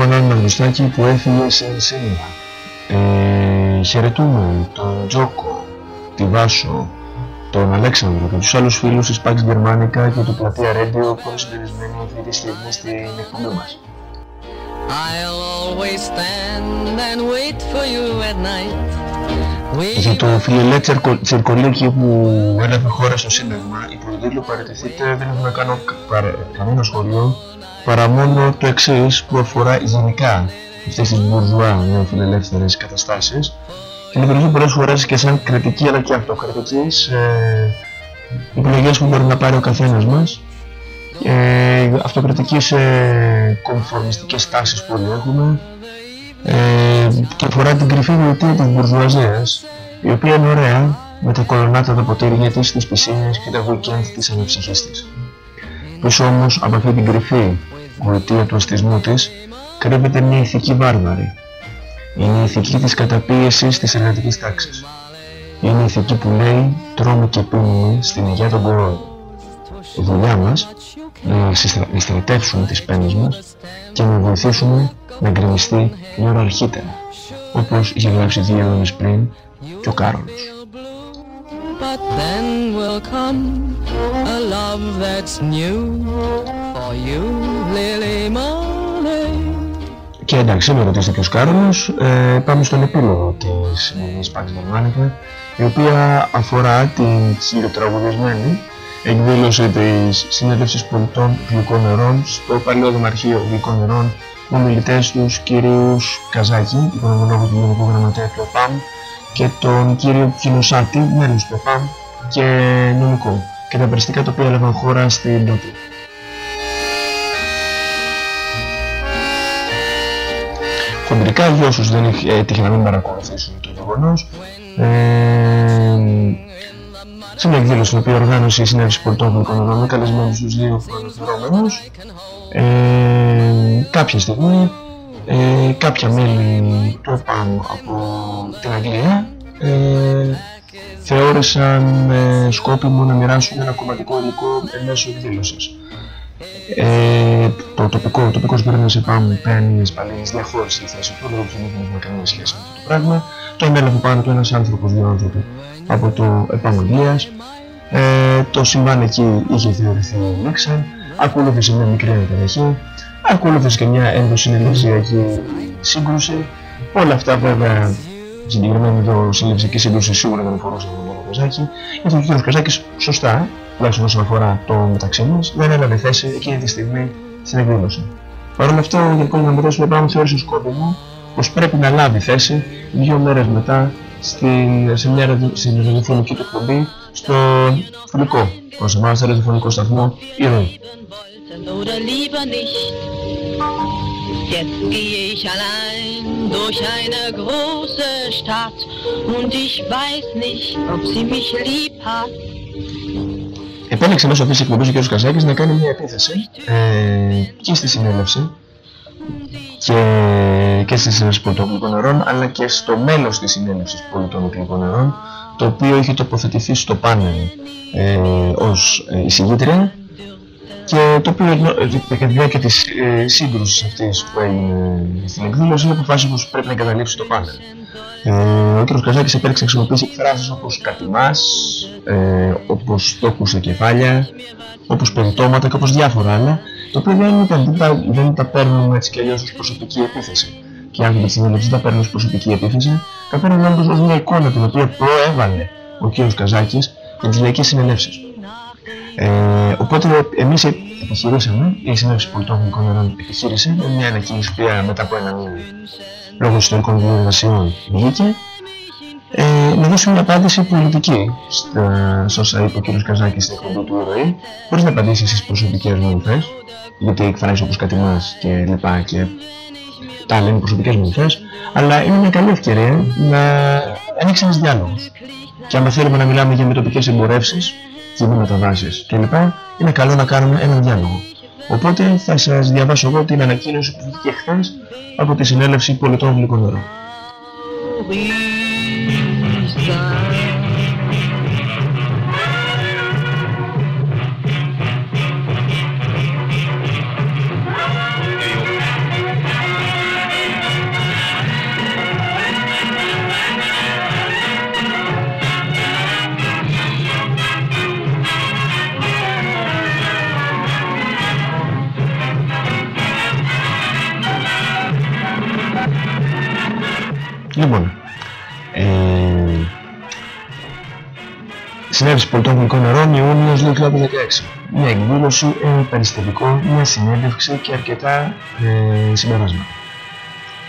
Αυτό για τον Μανώλη Μαργουστάκη που έφυγε σε σήμερα. Ε, χαιρετούμε τον Τζόκο, τη Βάσο, τον Αλέξανδρο και τους άλλους φίλους της Pax Germanica και του Πλατεία Radio που είναι συντονισμένοι αυτή τη στιγμή στην εκπομπή μας. I'll always stand and wait for you at night. Για το φιλελέ τσερκο, τσερκολίκι που έλαβε χώρα στο Σύνταγμα, η προδήλου παραιτηθείτε δεν έχω να κάνω κα- παρα- κανένα σχολείο παρά μόνο το εξής που αφορά γενικά αυτές τις μπουρζουά νεοφιλελεύθερες καταστάσεις και λειτουργεί πολλές φορές και σαν κριτική αλλά και αυτοκριτική σε επιλογές που μπορεί να πάρει ο καθένας μας ε, αυτοκριτική σε κομφορμιστικές τάσεις που όλοι έχουμε ε, και αφορά την κρυφή γοητεία της μπουρζουαζίας η οποία είναι ωραία με τα κολονάτατα ποτήρια της, τις πισίνες και τα weekend της ανεψυχής της. Πίσω όμως από αυτή την κρυφή γοητεία του αστισμού της κρύβεται μια ηθική βάρβαρη. Είναι η ηθική της καταπίεσης της εργατικής τάξης. Είναι η ηθική που λέει τρώμε και πίνουμε στην υγεία των κορών. Η δουλειά μας να συστρατεύσουμε τις πένες μας και να βοηθήσουμε να γκρεμιστεί μια ώρα αρχίτερα, όπως είχε γράψει δύο αιώνες πριν και ο Κάρολος. But then will come a love that's new for you, Lily Marley. Και εντάξει, με ρωτήσετε και ο Σκάρολος, ε, πάμε στον επίλογο της σημερινής Πάξη Γερμανικά, η οποία αφορά την χειροτραγουδισμένη εκδήλωση της Συνέλευσης Πολιτών Γλυκών Νερών στο Παλαιό Δημαρχείο Γλυκών Νερών με μιλητές τους κυρίους Καζάκη, οικονομολόγο του Γενικού Γραμματέα του ΕΠΑΜ και τον κύριο Κινοσάτη, μέλος του ΕΠΑΜ και νομικό και τα περιστικά τα οποία έλαβαν χώρα στην Νότια. Χοντρικά για όσους δεν έτυχε να μην παρακολουθήσουν το γεγονός. Ε, σε μια εκδήλωση την οποία οργάνωσε η Συνέλευση Πολιτών Οικονομικών με καλεσμένους τους δύο προαναφερόμενους. Ε, κάποια στιγμή ε, κάποια μέλη του ΕΠΑΜ από την Αγγλία. Ε, θεώρησαν ε, σκόπιμο να μοιράσουν ένα κομματικό υλικό μέσω εκδήλωσης. Ε, το τοπικό, ο τοπικός κυβέρνης ΕΠΑΜ παίρνει σπαλίνης διαχώρηση τη θέση του, λόγω που δεν έχουμε καμία σχέση με αυτό το πράγμα. Το ανέλαβε πάνω του ένας άνθρωπος, δύο άνθρωποι από το ΕΠΑΜ Αγγλίας. Ε, το συμβάν εκεί είχε θεωρηθεί λήξαν, ακολούθησε μια μικρή αναταραχή, ακολούθησε και μια ενδοσυνελευσιακή σύγκρουση. Όλα αυτά βέβαια συγκεκριμένη εδώ συνελευσιακή σύγκρουση σίγουρα δεν αφορούσε τον κύριο Καζάκη, γιατί ο κ. Καζάκης σωστά, τουλάχιστον όσον αφορά το μεταξύ μας, δεν έλαβε θέση εκείνη τη στιγμή στην εκδήλωση. Παρ' όλα αυτά, ο Γενικός Γραμματέας του ΕΠΑΜ θεώρησε σκόπιμο πως πρέπει να λάβει θέση δύο μέρες μετά στην, σε μια ραδι, στην ραδιοφωνική του εκπομπή στο φιλικό, προς εμάς, στο ραδιοφωνικό σταθμό Ηρωή. Oder lieber nicht. Jetzt gehe ich allein durch eine große Stadt und ich weiß nicht, ob sie mich lieb hat. Επέλεξε μέσω αυτής της εκπομπής ο κ. Καζάκης να κάνει μια επίθεση ε, και στη συνέλευση και, και στη συνέλευση πολιτών νερών αλλά και στο μέλος της συνέλευσης πολιτών νερών το οποίο είχε τοποθετηθεί στο πάνελ ε, ως ε, εισηγήτρια και το οποίο κατά τη διάρκεια της ε, σύγκρουσης αυτής που έγινε στην εκδήλωση αποφάσισε πως πρέπει να εγκαταλείψει το πάνελ. Ε, ο κ. Καζάκης επέλεξε να χρησιμοποιήσει εκφράσεις όπως κατημάς, ε, όπως στόχους σε κεφάλια, όπως πεντώματα και όπως διάφορα άλλα, το οποίο δεν, ήταν, δεν, τα, δεν τα παίρνουμε έτσι κι αλλιώς ως προσωπική επίθεση. Και οι άνθρωποι της συνέλευσης δεν τα παίρνουν ως προσωπική επίθεση, τα παίρνουν όντως ως μια εικόνα την οποία προέβαλε ο κ. Καζάκης για τις λαϊκές συνελεύσεις. Ε, οπότε εμείς επιχειρήσαμε, η Συνέλευση Πολιτών Νερών επιχείρησε με μια ανακοίνωση που μετά από ένα μήνυμα λόγω ιστορικών διεργασιών βγήκε ε, να δώσει μια απάντηση πολιτική στα, σε όσα είπε ο κ. Καζάκης στην εκπομπή του ηρωή χωρίς να απαντήσεις στις προσωπικές μου μορφές γιατί εκφράζεις όπως κάτι μας και λοιπά και τα άλλα είναι προσωπικές μου μορφές αλλά είναι μια καλή ευκαιρία να ανοίξεις ένας διάλογος και αν θέλουμε να μιλάμε για μετοπικές εμπορεύσεις κοινή μεταβάσεις κλπ. είναι καλό να κάνουμε έναν διάλογο. Οπότε θα σας διαβάσω εγώ την ανακοίνωση που βγήκε χθες από τη Συνέλευση Πολιτών Γλυκών Λοιπόν, ε, Συνέλευση Πολιτών Γλυκών Νερών Ιούνιος 2016. Μια εκδήλωση, ένα περιστατικό, μια συνέντευξη και αρκετά ε, συμπεράσματα.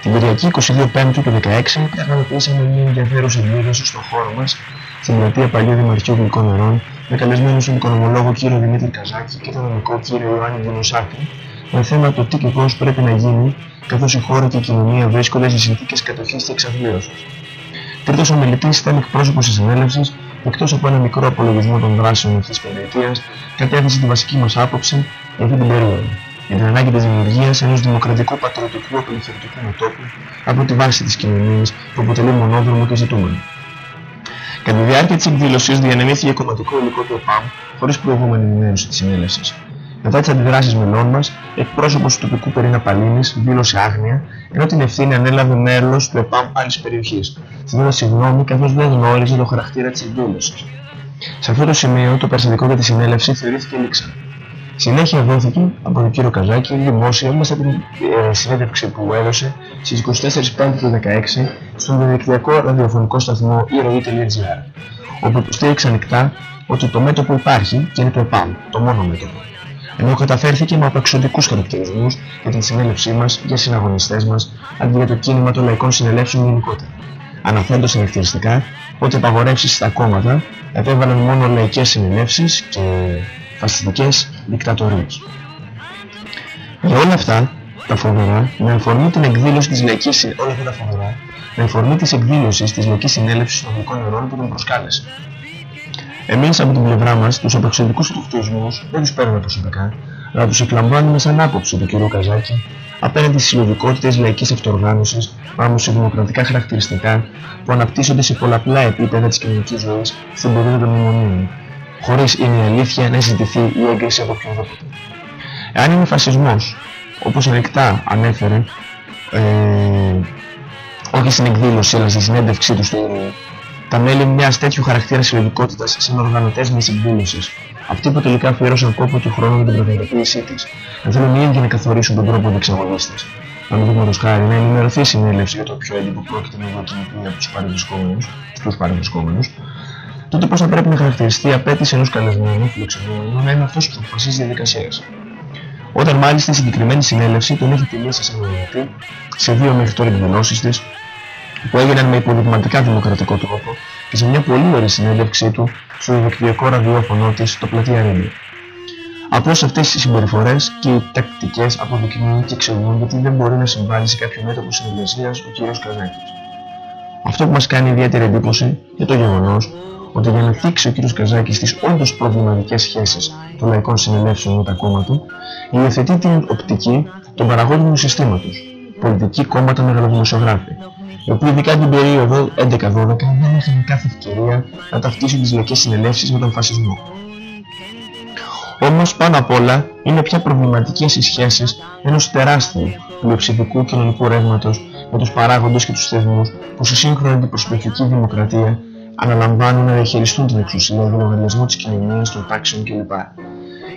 Την Κυριακή 22 Πέμπτου του 2016 πραγματοποιήσαμε μια ενδιαφέρουσα εκδήλωση στον χώρο μας στην πλατεία Παλιού Δημαρχείου Γλυκών Νερών με καλεσμένους τον οικονομολόγο κύριο Δημήτρη Καζάκη και τον νομικό κύριο Ιωάννη Δινοσάκη με θέμα το τι και πώς πρέπει να γίνει καθώς η χώρα και η κοινωνία βρίσκονται σε συνθήκες κατοχής και εξαθλίωσης. Τρίτος ομιλητής ήταν εκπρόσωπος της συνέλευσης, εκτός από ένα μικρό απολογισμό των δράσεων αυτής της περιοδίας, κατέθεσε τη βασική μας άποψη για αυτή την περίοδο, για την ανάγκη της δημιουργίας ενός δημοκρατικού πατριωτικού απελευθερωτικού μετώπου από τη βάση της κοινωνίας που αποτελεί μονόδρομο και ζητούμενο. Κατά τη διάρκεια της εκδήλωσης διανεμήθηκε κομματικό υλικό του ΕΠΑΜ χωρίς προηγούμενη ενημέρωση της συνέλευσης. Μετά τις αντιδράσεις μελών μας, εκπρόσωπος του τοπικού Περίνα Παλίνης δήλωσε άγνοια, ενώ την ευθύνη ανέλαβε μέλος του ΕΠΑΜ άλλης περιοχής, ζητώντας συγγνώμη καθώς δεν γνώριζε το χαρακτήρα της εκδήλωσης. Σε αυτό το σημείο το περιστατικό για τη συνέλευση θεωρήθηκε λήξα. Συνέχεια δόθηκε από τον κύριο Καζάκη δημόσια μέσα από την ε, συνέντευξη που έδωσε στις 24 Πέμπτη του 2016 στον διαδικτυακό ραδιοφωνικό σταθμό eroe.gr όπου υποστήριξε ανοιχτά ότι το μέτωπο υπάρχει και είναι το ΕΠΑΜ, το μόνο μέτωπο. Ενώ καταφέρθηκε με απεξωτικούς χαρακτηρισμούς για την συνέλευσή μας, για συναγωνιστές μας, αντί για το κίνημα των λαϊκών συνελεύσεων γενικότερα. Αναφέροντας χαρακτηριστικά ότι απαγορεύσεις στα κόμματα επέβαλαν μόνο λαϊκές συνελεύσεις και φασιστικές δικτατορίες. Για όλα αυτά τα φοβερά, με αφορμή την εκδήλωση της λαϊκής όλα αυτά τα φοβερά, με αφορμή της εκδήλωσης της λαϊκής συνέλευσης των γλυκών νερών που τον προσκάλεσε. Εμείς από την πλευρά μας τους απεξιωτικούς αυτοκτισμούς δεν τους παίρνουμε προσωπικά, αλλά τους εκλαμβάνουμε σαν άποψη του κ. Καζάκη απέναντι στις συλλογικότητες λαϊκής αυτοργάνωσης πάνω σε δημοκρατικά χαρακτηριστικά που αναπτύσσονται σε πολλαπλά επίπεδα της κοινωνικής ζωής στην περίοδο των μνημονίων, χωρίς είναι η αλήθεια να ζητηθεί η έγκριση από οποιοδήποτε. Εάν είναι φασισμός, όπως ανοιχτά ανέφερε, ε, όχι στην εκδήλωση αλλά στη συνέντευξή του στο ίδιο, τα μέλη μιας τέτοιου χαρακτήρα συλλογικότητας σαν οργανωτές μιας εκδήλωσης, αυτοί που τελικά αφιέρωσαν κόπο και χρόνο για την πραγματοποίησή της, δεν θέλουν οι ίδιοι να καθορίσουν τον τρόπο διεξαγωγής της. Παραδείγματος χάρη, να ενημερωθεί η συνέλευση για το ποιο έντυπο πρόκειται να δοκιμηθεί από τους παρευρισκόμενους, στους παρευρισκόμενους, τότε πώς θα πρέπει να χαρακτηριστεί η απέτηση ενός καλεσμένου φιλοξενούμενου να είναι αυτός που αποφασίζει διαδικασίες. Όταν μάλιστα η συγκεκριμένη συνέλευση τον έχει τιμήσει σαν ομιλητή σε δύο μέχρι τώρα εκδηλώσεις της που έγιναν με υποδειγματικά δημοκρατικό τρόπο και σε μια πολύ ωραία συνέντευξή του στο διαδικτυακό ραδιόφωνο της στο πλατεία Ρέμπι. Απλώς αυτές οι συμπεριφορές και οι τακτικές αποδεικνύουν και εξηγούν γιατί δεν μπορεί να συμβάλλει σε κάποιο μέτωπο συνεργασίας ο κ. Καζάκης. Αυτό που μας κάνει ιδιαίτερη εντύπωση είναι το γεγονός ότι για να θίξει ο κ. Καζάκης τις όντως προβληματικές σχέσεις των λαϊκών συνελεύσεων με τα κόμματα, υιοθετεί την οπτική των παραγόντων του συστήματος, πολιτικοί κόμματα μεγαλοδημοσιογράφοι, οι οποίοι ειδικά την περίοδο 11-12 δεν είχαν κάθε ευκαιρία να ταυτίσουν τις λαϊκές συνελεύσεις με τον φασισμό. Όμως πάνω απ' όλα είναι πια προβληματικές οι σχέσεις ενός τεράστιου πλειοψηφικού κοινωνικού ρεύματος με τους παράγοντες και τους θεσμούς που σε σύγχρονη αντιπροσωπευτική δημοκρατία αναλαμβάνουν να διαχειριστούν την εξουσία για λογαριασμό της κοινωνίας, των τάξεων κλπ.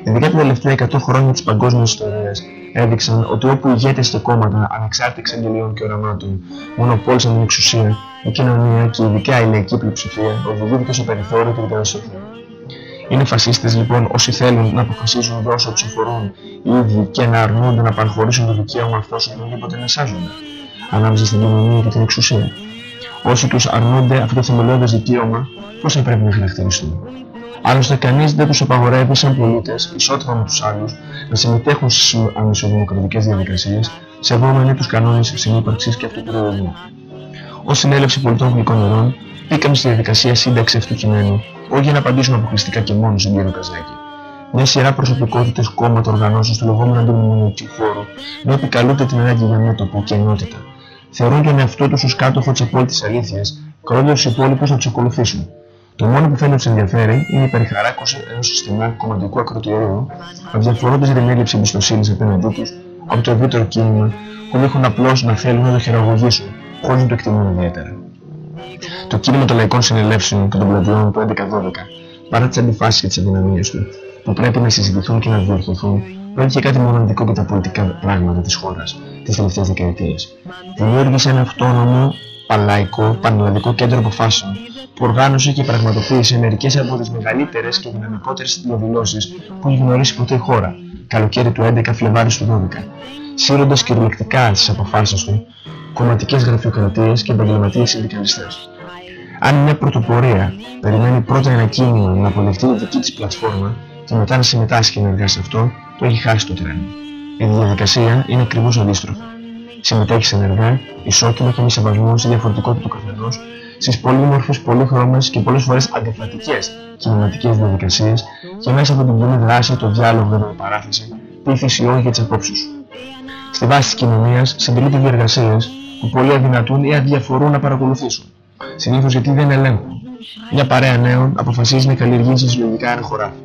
Ειδικά τα τελευταία 100 χρόνια της παγκόσμιας ιστορίας έδειξαν ότι όπου ηγέτες και κόμματα ανεξάρτητα εξαγγελιών και οραμάτων μονοπόλησαν την εξουσία, η κοινωνία και ειδικά η λαϊκή πλειοψηφία οδηγήθηκε στο περιθώριο και την καταστροφή. Είναι φασίστες λοιπόν όσοι θέλουν να αποφασίζουν δρόσο τους αφορούν οι ίδιοι και να αρνούνται να παραχωρήσουν το δικαίωμα αυτό σε οποιονδήποτε να εσάζονται ανάμεσα στην κοινωνία και την εξουσία. Όσοι τους αρνούνται αυτό το θεμελιώδες δικαίωμα, πώς θα πρέπει να χαρακτηριστούν; Άλλωστε κανείς δεν τους απαγορεύει σαν πολίτες, ισότιμα με τους άλλους, να συμμετέχουν στις αμεσοδημοκρατικές διαδικασίες, σεβόμενοι τους κανόνες συνύπαρξης και αυτοπεριορισμού. Ως συνέλευση πολιτών γλυκών νερών, μπήκαμε στη διαδικασία σύνταξη αυτού του κειμένου, όχι για να απαντήσουμε αποκλειστικά και μόνο στον κύριο Καζάκη. Μια σειρά προσωπικότητες, κόμματα, οργανώσεις του λεγόμενου αντιμνημονιακού χώρου, να επικαλούνται την ανάγκη για μέτωπο και ενότητα. Θεωρούν τον εαυτό τους ως κάτοχο της απόλυτης αλήθειας, καλώντας τους υπόλοιπους να τους ακολουθήσουν. Το μόνο που φαίνεται τους ενδιαφέρει είναι η περιχαράκωση ενός συστημά κομματικού ακροτηρίου, αδιαφορώντας για την έλλειψη εμπιστοσύνης απέναντί τους από το ευρύτερο κίνημα, που δείχνουν απλώς να θέλουν να το χειραγωγήσουν, χωρίς να το εκτιμούν ιδιαίτερα. Το κίνημα των λαϊκών συνελεύσεων και των πλατιών του 11-12, παρά τις αντιφάσεις και τις αδυναμίες του, που πρέπει να συζητηθούν και να διορθωθούν, πρόκειται κάτι μοναδικό για τα πολιτικά πράγματα της χώρας τις τελευταίες δεκαετίες. Δημιούργησε ένα αυτόνομο, παλαϊκό, πανελλαδικό κέντρο αποφάσεων που οργάνωσε και πραγματοποίησε μερικές από τις μεγαλύτερες και δυναμικότερες διαδηλώσεις που έχει γνωρίσει ποτέ η χώρα, καλοκαίρι του 11 Φλεβάρι του 12, σύροντας κυριολεκτικά τις αποφάσεις του κομματικές γραφειοκρατίες και επαγγελματίες συνδικαλιστές. Αν μια πρωτοπορία περιμένει πρώτα ένα κίνημα να αποδεχτεί τη δική της πλατφόρμα και μετά να συμμετάσχει ενεργά σε αυτό, το έχει χάσει το τρένο. Η διαδικασία είναι ακριβώς αντίστροφη. Συμμετέχει ενεργά, ισότιμα και με σεβασμό στη διαφορετικότητα του καθενός στις πολύμορφες, πολύχρωμες και πολλές φορές αντιφατικές κοινωνικές διαδικασίες και μέσα από την κοινή δράση, το διάλογο και η παράθεση, πείθεις ή όχι για τις απόψεις σου. Στη βάση της κοινωνίας συντηρούνται διεργασίες που πολλοί αδυνατούν ή αδιαφορούν να παρακολουθήσουν. Συνήθως γιατί δεν ελέγχουν. Μια παρέα νέων αποφασίζει να καλλιεργήσει συλλογικά ένα χωράφι.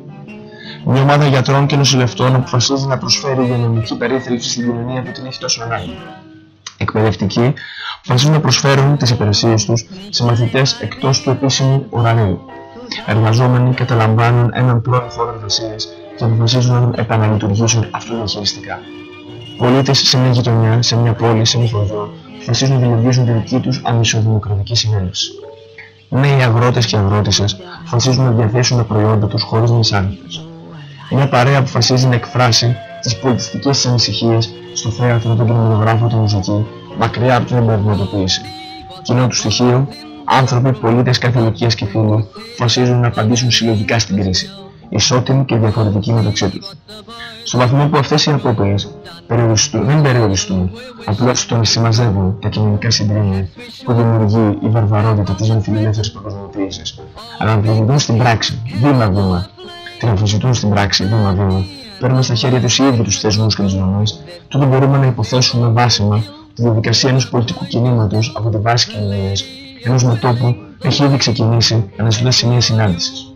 Μια ομάδα γιατρών και νοσηλευτών αποφασίζει να προσφέρει υγειονομική περίθαλψη στην κοινωνία που την έχει τόσο ανάγκη. Εκπαιδευτικοί αποφασίζουν να προσφέρουν τις υπηρεσίες τους σε μαθητές εκτός του επίσημου ωραρίου. Εργαζόμενοι καταλαμβάνουν έναν πρώην χώρο εργασίας και αποφασίζουν να τον επαναλειτουργήσουν αυτοδιαχειριστικά. Πολίτες σε μια γειτονιά, σε μια πόλη, σε ένα χωριό αποφασίζουν να δημιουργήσουν τη δική τους αμισοδημοκρατική συνέλευση. Νέοι αγρότες και αγρότησες αποφασίζουν να διαθέσουν τα προϊόντα τους χωρίς μισάνυχτες. Μια παρέα αποφασίζει να εκφράσει τις πολιτιστικές της ανησυχίες στο θέατρο, τον κινηματογράφο, τη μουσική, μακριά από την εμπορευματοποίηση. Κοινό του στοιχείο, άνθρωποι, πολίτες κάθε ηλικίας και φίλου αποφασίζουν να απαντήσουν συλλογικά στην κρίση, ισότιμοι και διαφορετικοί μεταξύ τους. Στο βαθμό που αυτές οι απόπειρες περιοριστούν, δεν περιοριστούν, απλώς τον συμμαζεύουν τα κοινωνικά συντρίμια που δημιουργεί η βαρβαρότητα της νεοφιλελεύθερης παγκοσμιοποίησης, αλλά να αμφισβητούν στην πράξη, βήμα-βήμα, την αμφισβητούν στην πράξη, βήμα-βήμα, παίρνουν στα χέρια τους οι ίδιοι τους θεσμούς και τις δομές, τότε μπορούμε να υποθέσουμε βάσιμα τη διαδικασία ενός πολιτικού κινήματος από τη βάση κοινωνίας, ενός μετώπου έχει ήδη ξεκινήσει αναζητώντας σημεία συνάντησης.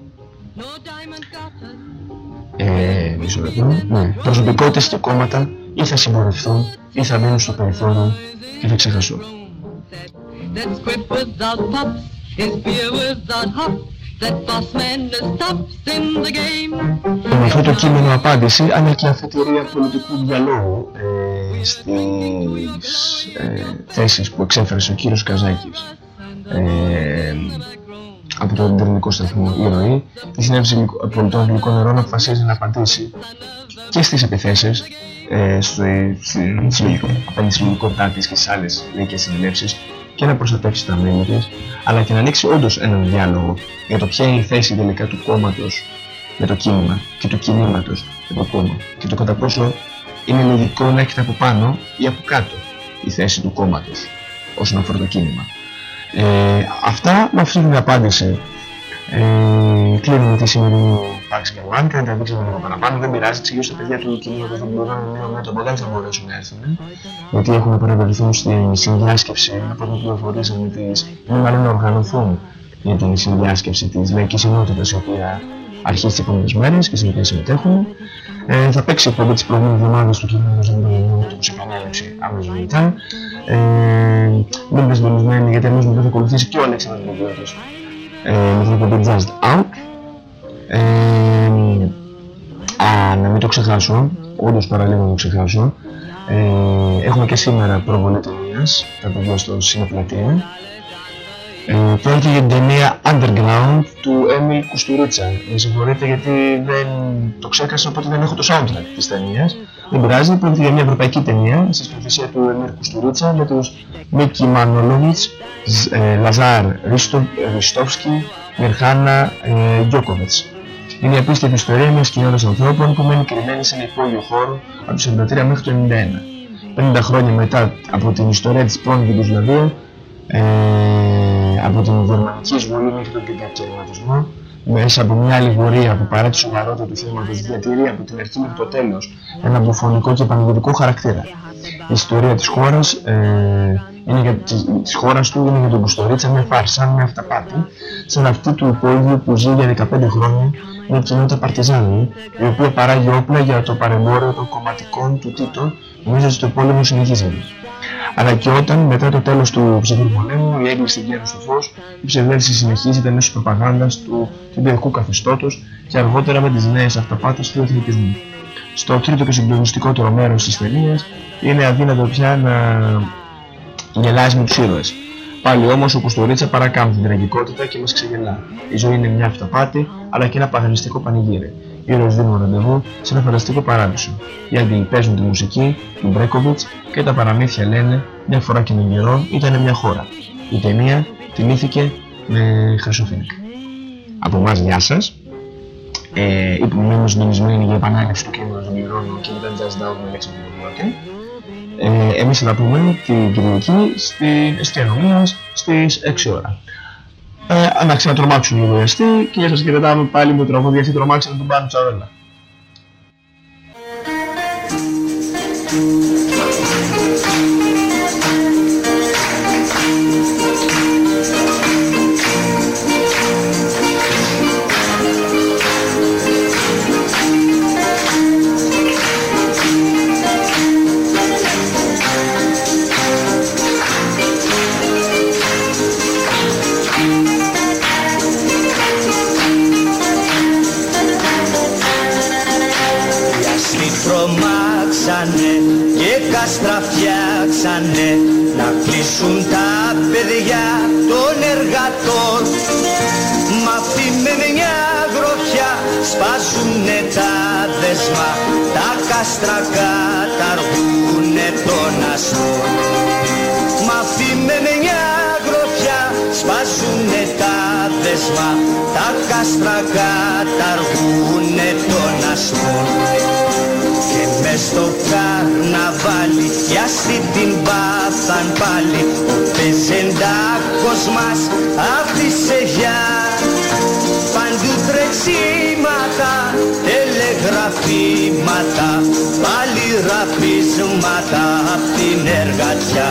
Ε, μισό λεπτό. Ναι. Προσωπικότητες και κόμματα ή θα συμπορευθούν ή θα μείνουν στο περιθώριο και θα ξεχαστούν. That script without pops is beer without hops. That boss man is tops in the game. Με αυτό το κείμενο απάντηση αλλά και αφετηρία πολιτικού διαλόγου ε, στις ε, θέσεις που εξέφερε ο κύριος Καζάκης ε, από τον ελληνικό σταθμό η ροή, η Συνέλευση Πολιτών Αγγλικών Νερών αποφασίζει να απαντήσει και στις επιθέσεις ε, στο, στη, συλλογικό, απέναντι στη συλλογικότητά της και στις άλλες λαϊκές συνελεύσεις και να προστατεύσει τα μέλη της, αλλά και να ανοίξει όντως έναν διάλογο για το ποια είναι η θέση τελικά του κόμματος με το κίνημα και του κινήματος με το κόμμα και το κατά πόσο είναι λογικό να έχετε από πάνω ή από κάτω η θέση του κόμματος όσον αφορά το κίνημα. Ε, αυτά με αυτή την απάντηση ε, κλείνουμε τη σημερινή Pax και One. Κάντε τα βίντεο λίγο παραπάνω. Δεν πειράζει, εξηγήσω στα παιδιά του κυρίου που θα μπορούν να με τον δεν ναι, ναι, θα μπορέσουν να έρθουν. Ε. Γιατί έχουν παρακολουθούν στη συνδιάσκεψη από ό,τι πληροφορήσαμε τη. είναι μάλλον να οργανωθούν για την συνδιάσκεψη της λαϊκής ενότητας η οποία αρχίζει τι επόμενε μέρε και στην οποία συμμετέχουν. Ε, θα παίξει η εκπομπή της προηγούμενης εβδομάδας του κοινού μας με το επανάληψη αμέσω μετά. Ε, μην είστε συντονισμένοι γιατί αμέσω μετά θα ακολουθήσει και ο Αλέξανδρο με την εκπομπή Just Out. Ε, α, να μην το ξεχάσω, όντως παραλίγο να το ξεχάσω. Ε, έχουμε και σήμερα προβολή ταινίας, θα το δω στο Συνοπλατεία. Ε, πρόκειται για την ταινία Underground του Έμιλ Κουστουρίτσα. Με συγχωρείτε γιατί δεν το ξέχασα, οπότε δεν έχω το soundtrack της ταινίας. Δεν πειράζει, πρόκειται για μια ευρωπαϊκή ταινία, στη σκηνοθεσία του Έμιλ Κουστουρίτσα, με τους Μίκη Μανολόβιτς, ε, Λαζάρ Ριστόφσκι, Μιρχάνα ε, Γκιόκοβιτς. Είναι η απίστευτη ιστορία μιας κοινότητας ανθρώπων που μένει κρυμμένη σε ένα υπόγειο χώρο από το 1943 μέχρι το 1991. 50 χρόνια μετά από την ιστορία της πρώην Ιουγκοσλαβία, ε, από την γερμανική εισβολή μέχρι τον κατακαιρματισμό, μέσα από μια αλληγορία που παρά τη σοβαρότητα του θέματος διατηρεί από την αρχή μέχρι το τέλος ένα μπουφωνικό και πανηγυρικό χαρακτήρα. Η ιστορία της χώρας, ε, είναι για, της, της χώρας του είναι για τον Κουστορίτσα μια φάρσα, μια αυταπάτη, σαν αυτή του υπόγειου που ζει για 15 χρόνια μια κοινότητα παρτιζάνων, η οποία παράγει όπλα για το παρεμπόριο των κομματικών του τίτων, νομίζω ότι το πόλεμο συνεχίζεται. Αλλά και όταν μετά το τέλος του ψυχρού πολέμου η έγκληση γέρου στο φως, η ψευδέστηση συνεχίζεται μέσω προπαγάνδας του τυπιακού καθεστώτος και αργότερα με τις νέες αυταπάτες του εθνικισμού. Στο τρίτο και συγκλονιστικότερο μέρος της ταινίας είναι αδύνατο πια να γελάζει με τους ήρωες. Πάλι όμως ο Κουστορίτσα παρακάμπτει την τραγικότητα και μας ξεγελά. Η ζωή είναι μια αυταπάτη αλλά και ένα παγανιστικό πανηγύρι. Οι ήρωες δίνουν ραντεβού σε ένα φανταστικό παράδεισο. Οι άγγελοι παίζουν τη μουσική, του Μπρέκοβιτς και τα παραμύθια λένε μια φορά και έναν καιρό ήταν μια χώρα. Η ταινία τιμήθηκε με χρυσοφίνικα. Από εμάς γεια σας. Ε, υπομείνουμε συντονισμένοι για επανάληψη του κίνηματος των πληρώνων και μετά Just Down με Αλέξανδρο Μογιώτη. Ε, εμείς θα τα πούμε την Κυριακή στην αστυνομία στις 6 ώρα. Ε, να ξανατρομάξουν λίγο οι αστεί και σας χαιρετάμε πάλι με το τραγούδι αυτή τρομάξανε τον Πάνο Τσαβέλα. Να κλείσουν τα παιδιά των εργατών. Μ' αυτή με μια γροφιά σπάζουνε τα δεσμά τα κάστρα καταργούνε τον αστό. Μ' αυτή με μια γροφιά σπάζουνε τα δεσμά τα κάστρα καταργούνε τον αστό. και μες στο καρναβάλι κι αστεί την πάθαν πάλι. Ο πεζεντάκος μας άφησε για παντού τρεξίματα, τελεγραφήματα πάλι ραπίσματα απ' την εργατιά.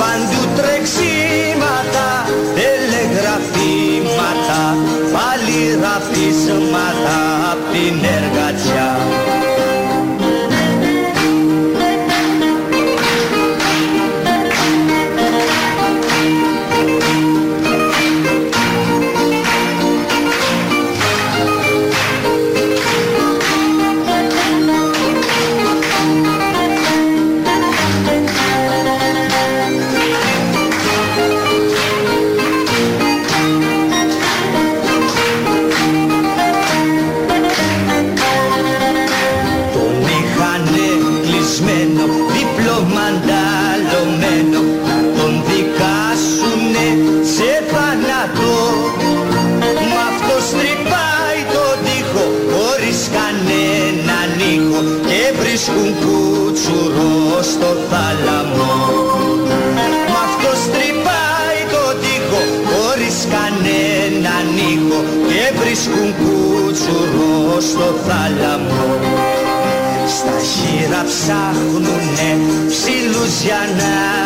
Παντού τρεξίματα, τελεγραφήματα πάλι ραπίσματα απ' την εργατιά ψάχνουνε ψήλους για να